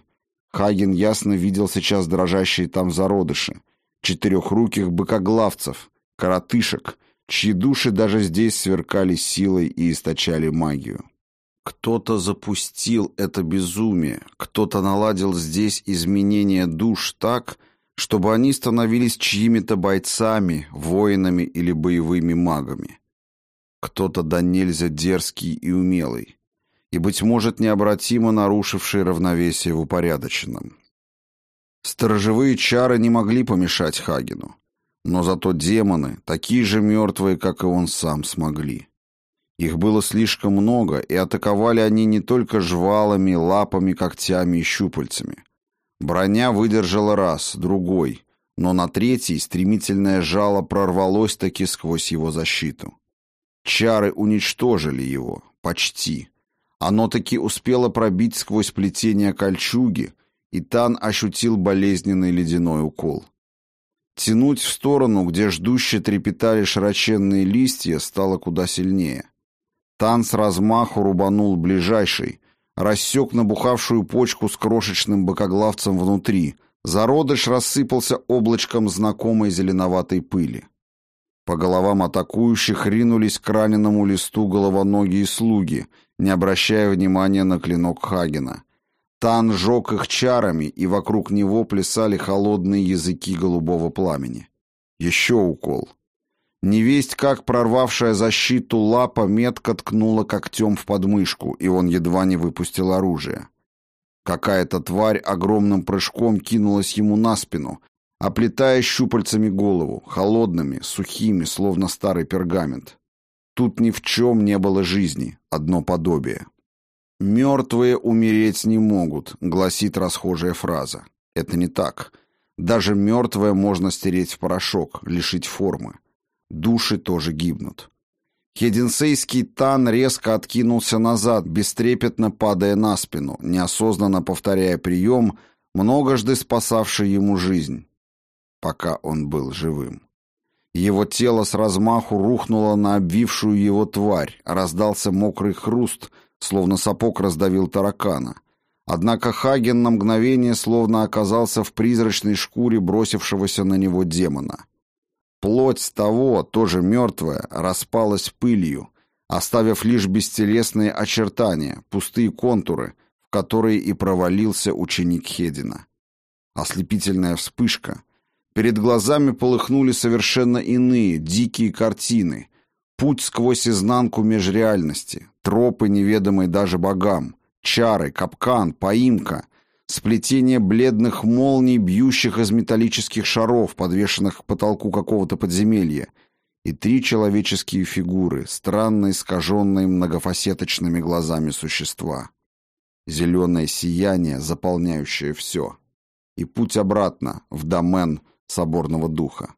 [SPEAKER 1] Хаген ясно видел сейчас дрожащие там зародыши, четырехруких быкоглавцев, коротышек, чьи души даже здесь сверкали силой и источали магию. Кто-то запустил это безумие, кто-то наладил здесь изменение душ так, чтобы они становились чьими-то бойцами, воинами или боевыми магами. Кто-то да нельзя дерзкий и умелый, и, быть может, необратимо нарушивший равновесие в упорядоченном. Сторожевые чары не могли помешать Хагену, но зато демоны, такие же мертвые, как и он сам, смогли. Их было слишком много, и атаковали они не только жвалами, лапами, когтями и щупальцами. Броня выдержала раз, другой, но на третий стремительное жало прорвалось таки сквозь его защиту. Чары уничтожили его. Почти. Оно таки успело пробить сквозь плетение кольчуги, и Тан ощутил болезненный ледяной укол. Тянуть в сторону, где ждуще трепетали широченные листья, стало куда сильнее. Тан с размаху рубанул ближайший, рассек набухавшую почку с крошечным бокоглавцем внутри. Зародыш рассыпался облачком знакомой зеленоватой пыли. По головам атакующих ринулись к раненому листу головоногие слуги, не обращая внимания на клинок Хагена. Тан жег их чарами, и вокруг него плясали холодные языки голубого пламени. Еще укол. Невесть, как прорвавшая защиту лапа, метко ткнула когтем в подмышку, и он едва не выпустил оружие. Какая-то тварь огромным прыжком кинулась ему на спину, оплетая щупальцами голову, холодными, сухими, словно старый пергамент. Тут ни в чем не было жизни, одно подобие. «Мертвые умереть не могут», — гласит расхожая фраза. Это не так. Даже мертвое можно стереть в порошок, лишить формы. Души тоже гибнут. Хединсейский тан резко откинулся назад, бестрепетно падая на спину, неосознанно повторяя прием, многожды спасавший ему жизнь пока он был живым. Его тело с размаху рухнуло на обвившую его тварь, раздался мокрый хруст, словно сапог раздавил таракана. Однако Хаген на мгновение словно оказался в призрачной шкуре бросившегося на него демона. Плоть того, тоже мертвая, распалась пылью, оставив лишь бестелесные очертания, пустые контуры, в которые и провалился ученик Хедина. Ослепительная вспышка, Перед глазами полыхнули совершенно иные, дикие картины. Путь сквозь изнанку межреальности, тропы, неведомые даже богам, чары, капкан, поимка, сплетение бледных молний, бьющих из металлических шаров, подвешенных к потолку какого-то подземелья, и три человеческие фигуры, странно искаженные многофасеточными глазами существа. Зеленое сияние, заполняющее все. И путь обратно, в домен соборного духа.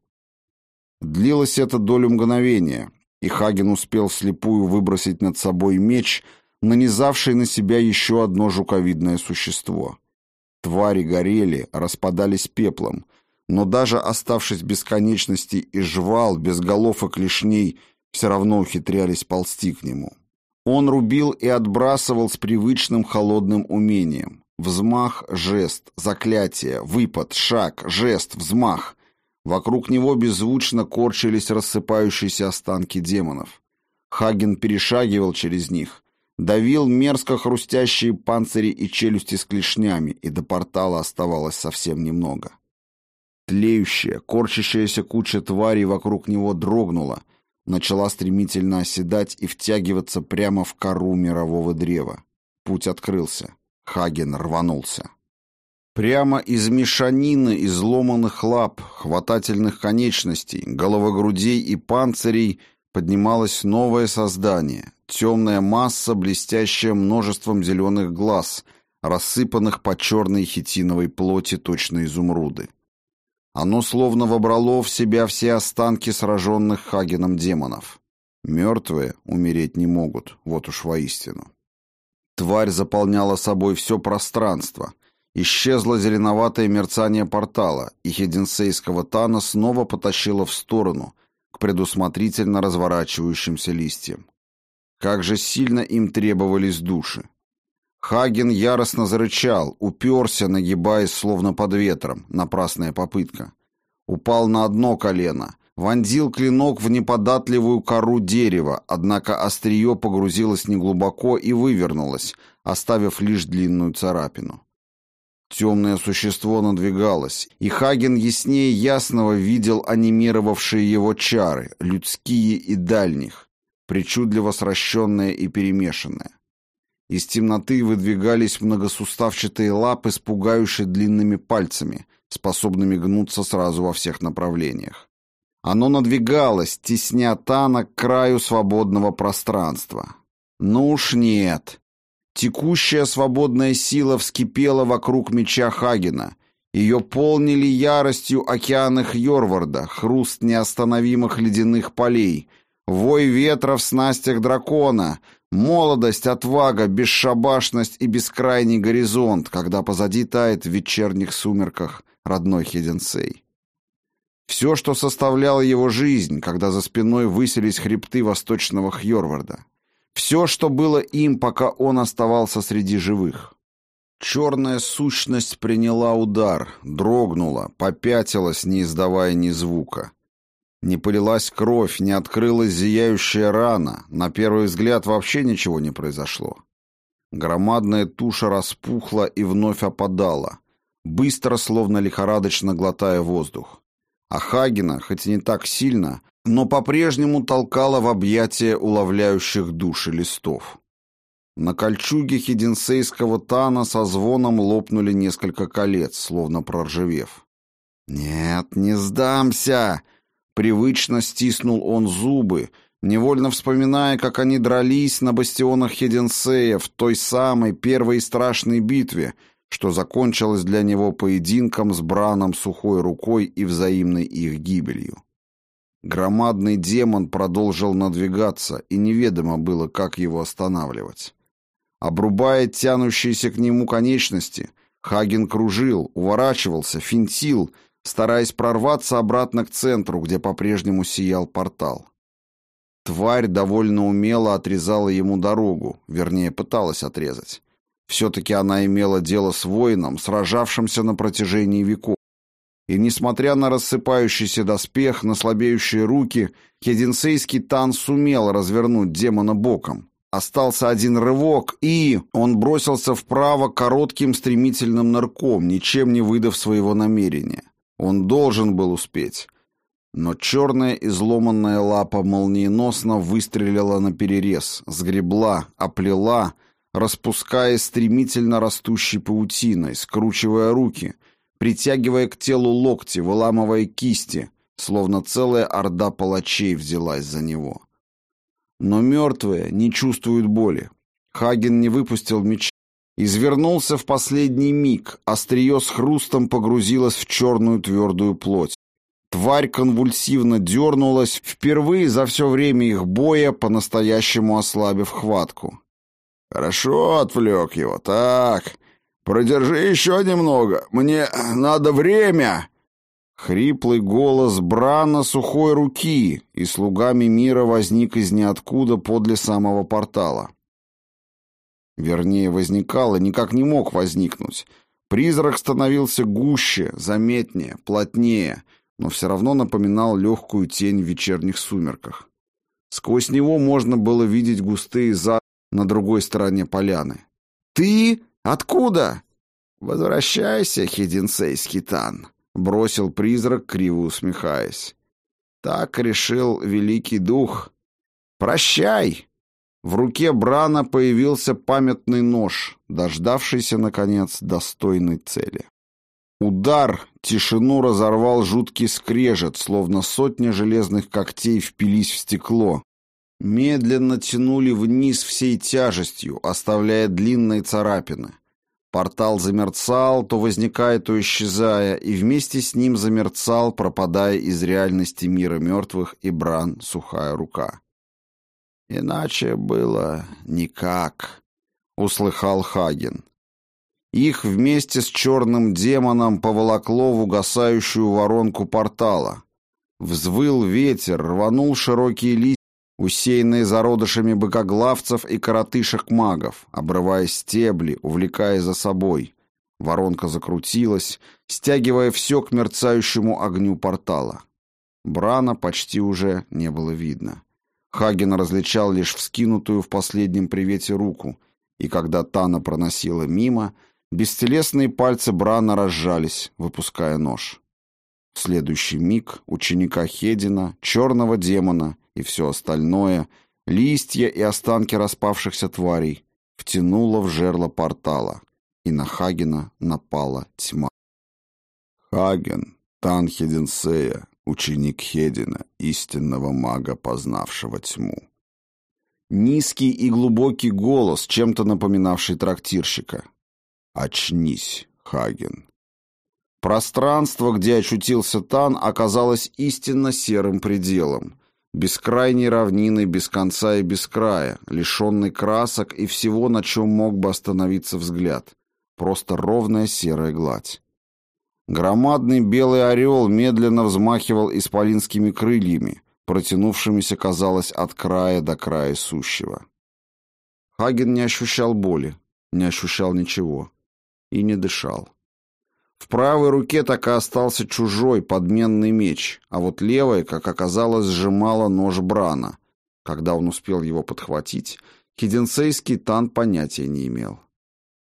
[SPEAKER 1] Длилось это долю мгновения, и Хаген успел слепую выбросить над собой меч, нанизавший на себя еще одно жуковидное существо. Твари горели, распадались пеплом, но даже оставшись без конечностей и жвал, без голов и клешней, все равно ухитрялись ползти к нему. Он рубил и отбрасывал с привычным холодным умением. Взмах, жест, заклятие, выпад, шаг, жест, взмах. Вокруг него беззвучно корчились рассыпающиеся останки демонов. Хаген перешагивал через них, давил мерзко хрустящие панцири и челюсти с клешнями, и до портала оставалось совсем немного. Тлеющая, корчащаяся куча тварей вокруг него дрогнула, начала стремительно оседать и втягиваться прямо в кору мирового древа. Путь открылся. Хаген рванулся. Прямо из мешанины изломанных лап, хватательных конечностей, головогрудей и панцирей поднималось новое создание, темная масса, блестящая множеством зеленых глаз, рассыпанных по черной хитиновой плоти точно изумруды. Оно словно вобрало в себя все останки сраженных Хагеном демонов. Мертвые умереть не могут, вот уж воистину. Тварь заполняла собой все пространство. Исчезло зеленоватое мерцание портала, и хединсейского Тана снова потащило в сторону, к предусмотрительно разворачивающимся листьям. Как же сильно им требовались души. Хаген яростно зарычал, уперся, нагибаясь словно под ветром, напрасная попытка. Упал на одно колено, вонзил клинок в неподатливую кору дерева, однако острие погрузилось неглубоко и вывернулось, оставив лишь длинную царапину. Темное существо надвигалось, и Хаген яснее ясного видел анимировавшие его чары, людские и дальних, причудливо сращенные и перемешанные. Из темноты выдвигались многосуставчатые лапы с длинными пальцами, способными гнуться сразу во всех направлениях. Оно надвигалось, тесня Тана к краю свободного пространства. Ну уж нет. Текущая свободная сила вскипела вокруг меча Хагена. Ее полнили яростью океаны Хьорварда, хруст неостановимых ледяных полей, вой ветра в снастях дракона — Молодость, отвага, бесшабашность и бескрайний горизонт, когда позади тает в вечерних сумерках родной Хеденсей. Все, что составляло его жизнь, когда за спиной высились хребты восточного Хьорварда. Все, что было им, пока он оставался среди живых. Черная сущность приняла удар, дрогнула, попятилась, не издавая ни звука. Не полилась кровь, не открылась зияющая рана, на первый взгляд вообще ничего не произошло. Громадная туша распухла и вновь опадала, быстро, словно лихорадочно глотая воздух. А Хагена, хоть и не так сильно, но по-прежнему толкала в объятия уловляющих души листов. На кольчуге хиденсейского тана со звоном лопнули несколько колец, словно проржавев. «Нет, не сдамся!» Привычно стиснул он зубы, невольно вспоминая, как они дрались на бастионах Хеденсея в той самой первой страшной битве, что закончилась для него поединком с Браном сухой рукой и взаимной их гибелью. Громадный демон продолжил надвигаться, и неведомо было, как его останавливать. Обрубая тянущиеся к нему конечности, Хаген кружил, уворачивался, финтил — стараясь прорваться обратно к центру, где по-прежнему сиял портал. Тварь довольно умело отрезала ему дорогу, вернее, пыталась отрезать. Все-таки она имела дело с воином, сражавшимся на протяжении веков. И, несмотря на рассыпающийся доспех, на слабеющие руки, хединсейский тан сумел развернуть демона боком. Остался один рывок, и он бросился вправо коротким стремительным нырком, ничем не выдав своего намерения. Он должен был успеть. Но черная изломанная лапа молниеносно выстрелила на перерез, сгребла, оплела, распуская стремительно растущей паутиной, скручивая руки, притягивая к телу локти, выламывая кисти, словно целая орда палачей взялась за него. Но мертвые не чувствуют боли. Хаген не выпустил меч, извернулся в последний миг, острие с хрустом погрузилось в черную твердую плоть. Тварь конвульсивно дернулась, впервые за все время их боя по-настоящему ослабив хватку.
[SPEAKER 3] «Хорошо отвлек его. Так, продержи еще немного. Мне надо время!»
[SPEAKER 1] Хриплый голос Брана сухой руки, и слугами мира возник из ниоткуда подле самого портала. Вернее, возникал и никак не мог возникнуть. Призрак становился гуще, заметнее, плотнее, но все равно напоминал легкую тень в вечерних сумерках. Сквозь него можно было видеть густые за на другой стороне поляны. «Ты? Откуда?» «Возвращайся, хединсейский тан», бросил призрак, криво усмехаясь. Так решил великий дух. Прощай. В руке Брана появился памятный нож, дождавшийся наконец достойной цели. Удар тишину разорвал жуткий скрежет, словно сотня железных когтей впились в стекло. Медленно тянули вниз всей тяжестью, оставляя длинные царапины. Портал замерцал, то возникая, то исчезая, и вместе с ним замерцал, пропадая из реальности мира мертвых и бран сухая рука. «Иначе было никак», — услыхал Хаген. Их вместе с черным демоном поволокло в угасающую воронку портала. Взвыл ветер, рванул широкие листья, усеянные зародышами быкоглавцев и коротышек-магов, обрывая стебли, увлекая за собой. Воронка закрутилась, стягивая все к мерцающему огню портала. Брана почти уже не было видно. Хаген различал лишь вскинутую в последнем привете руку, и когда Тана проносила мимо, бестелесные пальцы Брана разжались, выпуская нож. В следующий миг ученика Хедина, черного демона, и все остальное, листья и останки распавшихся тварей, втянуло в жерло портала, и на Хагена напала тьма.
[SPEAKER 3] Хаген, Танхеденсея, ученик Хедина, истинного мага, познавшего тьму.
[SPEAKER 1] Низкий и глубокий голос, чем-то напоминавший трактирщика.
[SPEAKER 3] «Очнись, Хаген».
[SPEAKER 1] Пространство, где очутился Тан, оказалось истинно серым пределом, бескрайней равниной без конца и без края, лишенной красок и всего, на чем мог бы остановиться взгляд. Просто ровная серая гладь. Громадный белый орел медленно взмахивал исполинскими крыльями, протянувшимися, казалось, от края до края сущего. Хаген не ощущал боли, не ощущал ничего и не дышал. В правой руке так и остался чужой подменный меч, а вот левая, как оказалось, сжимала нож Брана. Когда он успел его подхватить, Киденсейский тан понятия не имел.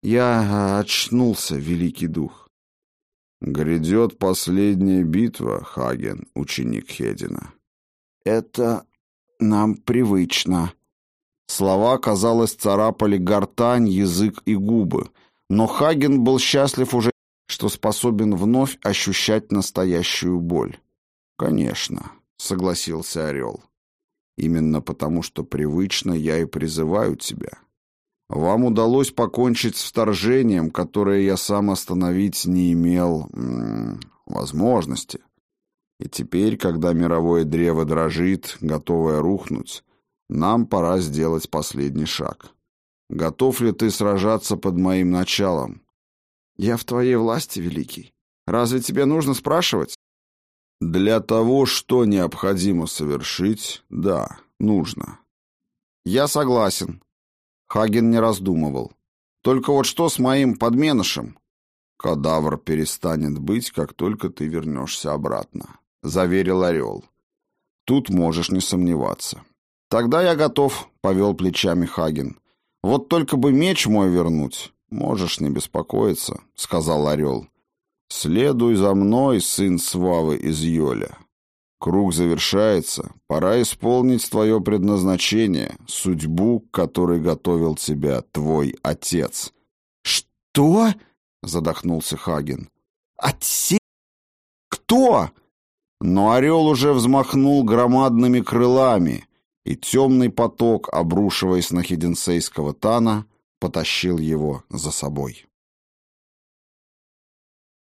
[SPEAKER 1] Я очнулся, великий дух.
[SPEAKER 3] Грядет последняя битва, Хаген, ученик Хедина.
[SPEAKER 1] Это нам привычно. Слова, казалось, царапали гортань, язык и губы, но Хаген был счастлив уже что способен вновь ощущать настоящую боль. «Конечно», — согласился Орел. «Именно потому, что привычно я и призываю тебя. Вам удалось покончить с вторжением, которое я сам остановить не имел м возможности. И теперь, когда мировое древо дрожит, готовое рухнуть, нам пора сделать последний шаг. Готов ли ты сражаться под моим началом, «Я в твоей власти, Великий. Разве тебе нужно спрашивать?»
[SPEAKER 3] «Для того, что необходимо совершить, да, нужно».
[SPEAKER 1] «Я согласен». Хаген не раздумывал. «Только вот что с моим подменышем?»
[SPEAKER 3] «Кадавр перестанет быть, как только ты вернешься обратно», — заверил Орел. «Тут можешь не сомневаться».
[SPEAKER 1] «Тогда я готов», — повел плечами Хаген. «Вот только бы меч мой вернуть. «Можешь не беспокоиться», — сказал орел. «Следуй за мной, сын Свавы из Йоля». Круг завершается, пора исполнить твое предназначение, судьбу, к которой готовил тебя твой отец».
[SPEAKER 2] «Что?»
[SPEAKER 1] — задохнулся Хаген.
[SPEAKER 2] «Отец? Кто?»
[SPEAKER 1] Но орел уже взмахнул громадными крылами, и темный поток, обрушиваясь на хиденсейского Тана, потащил его за собой.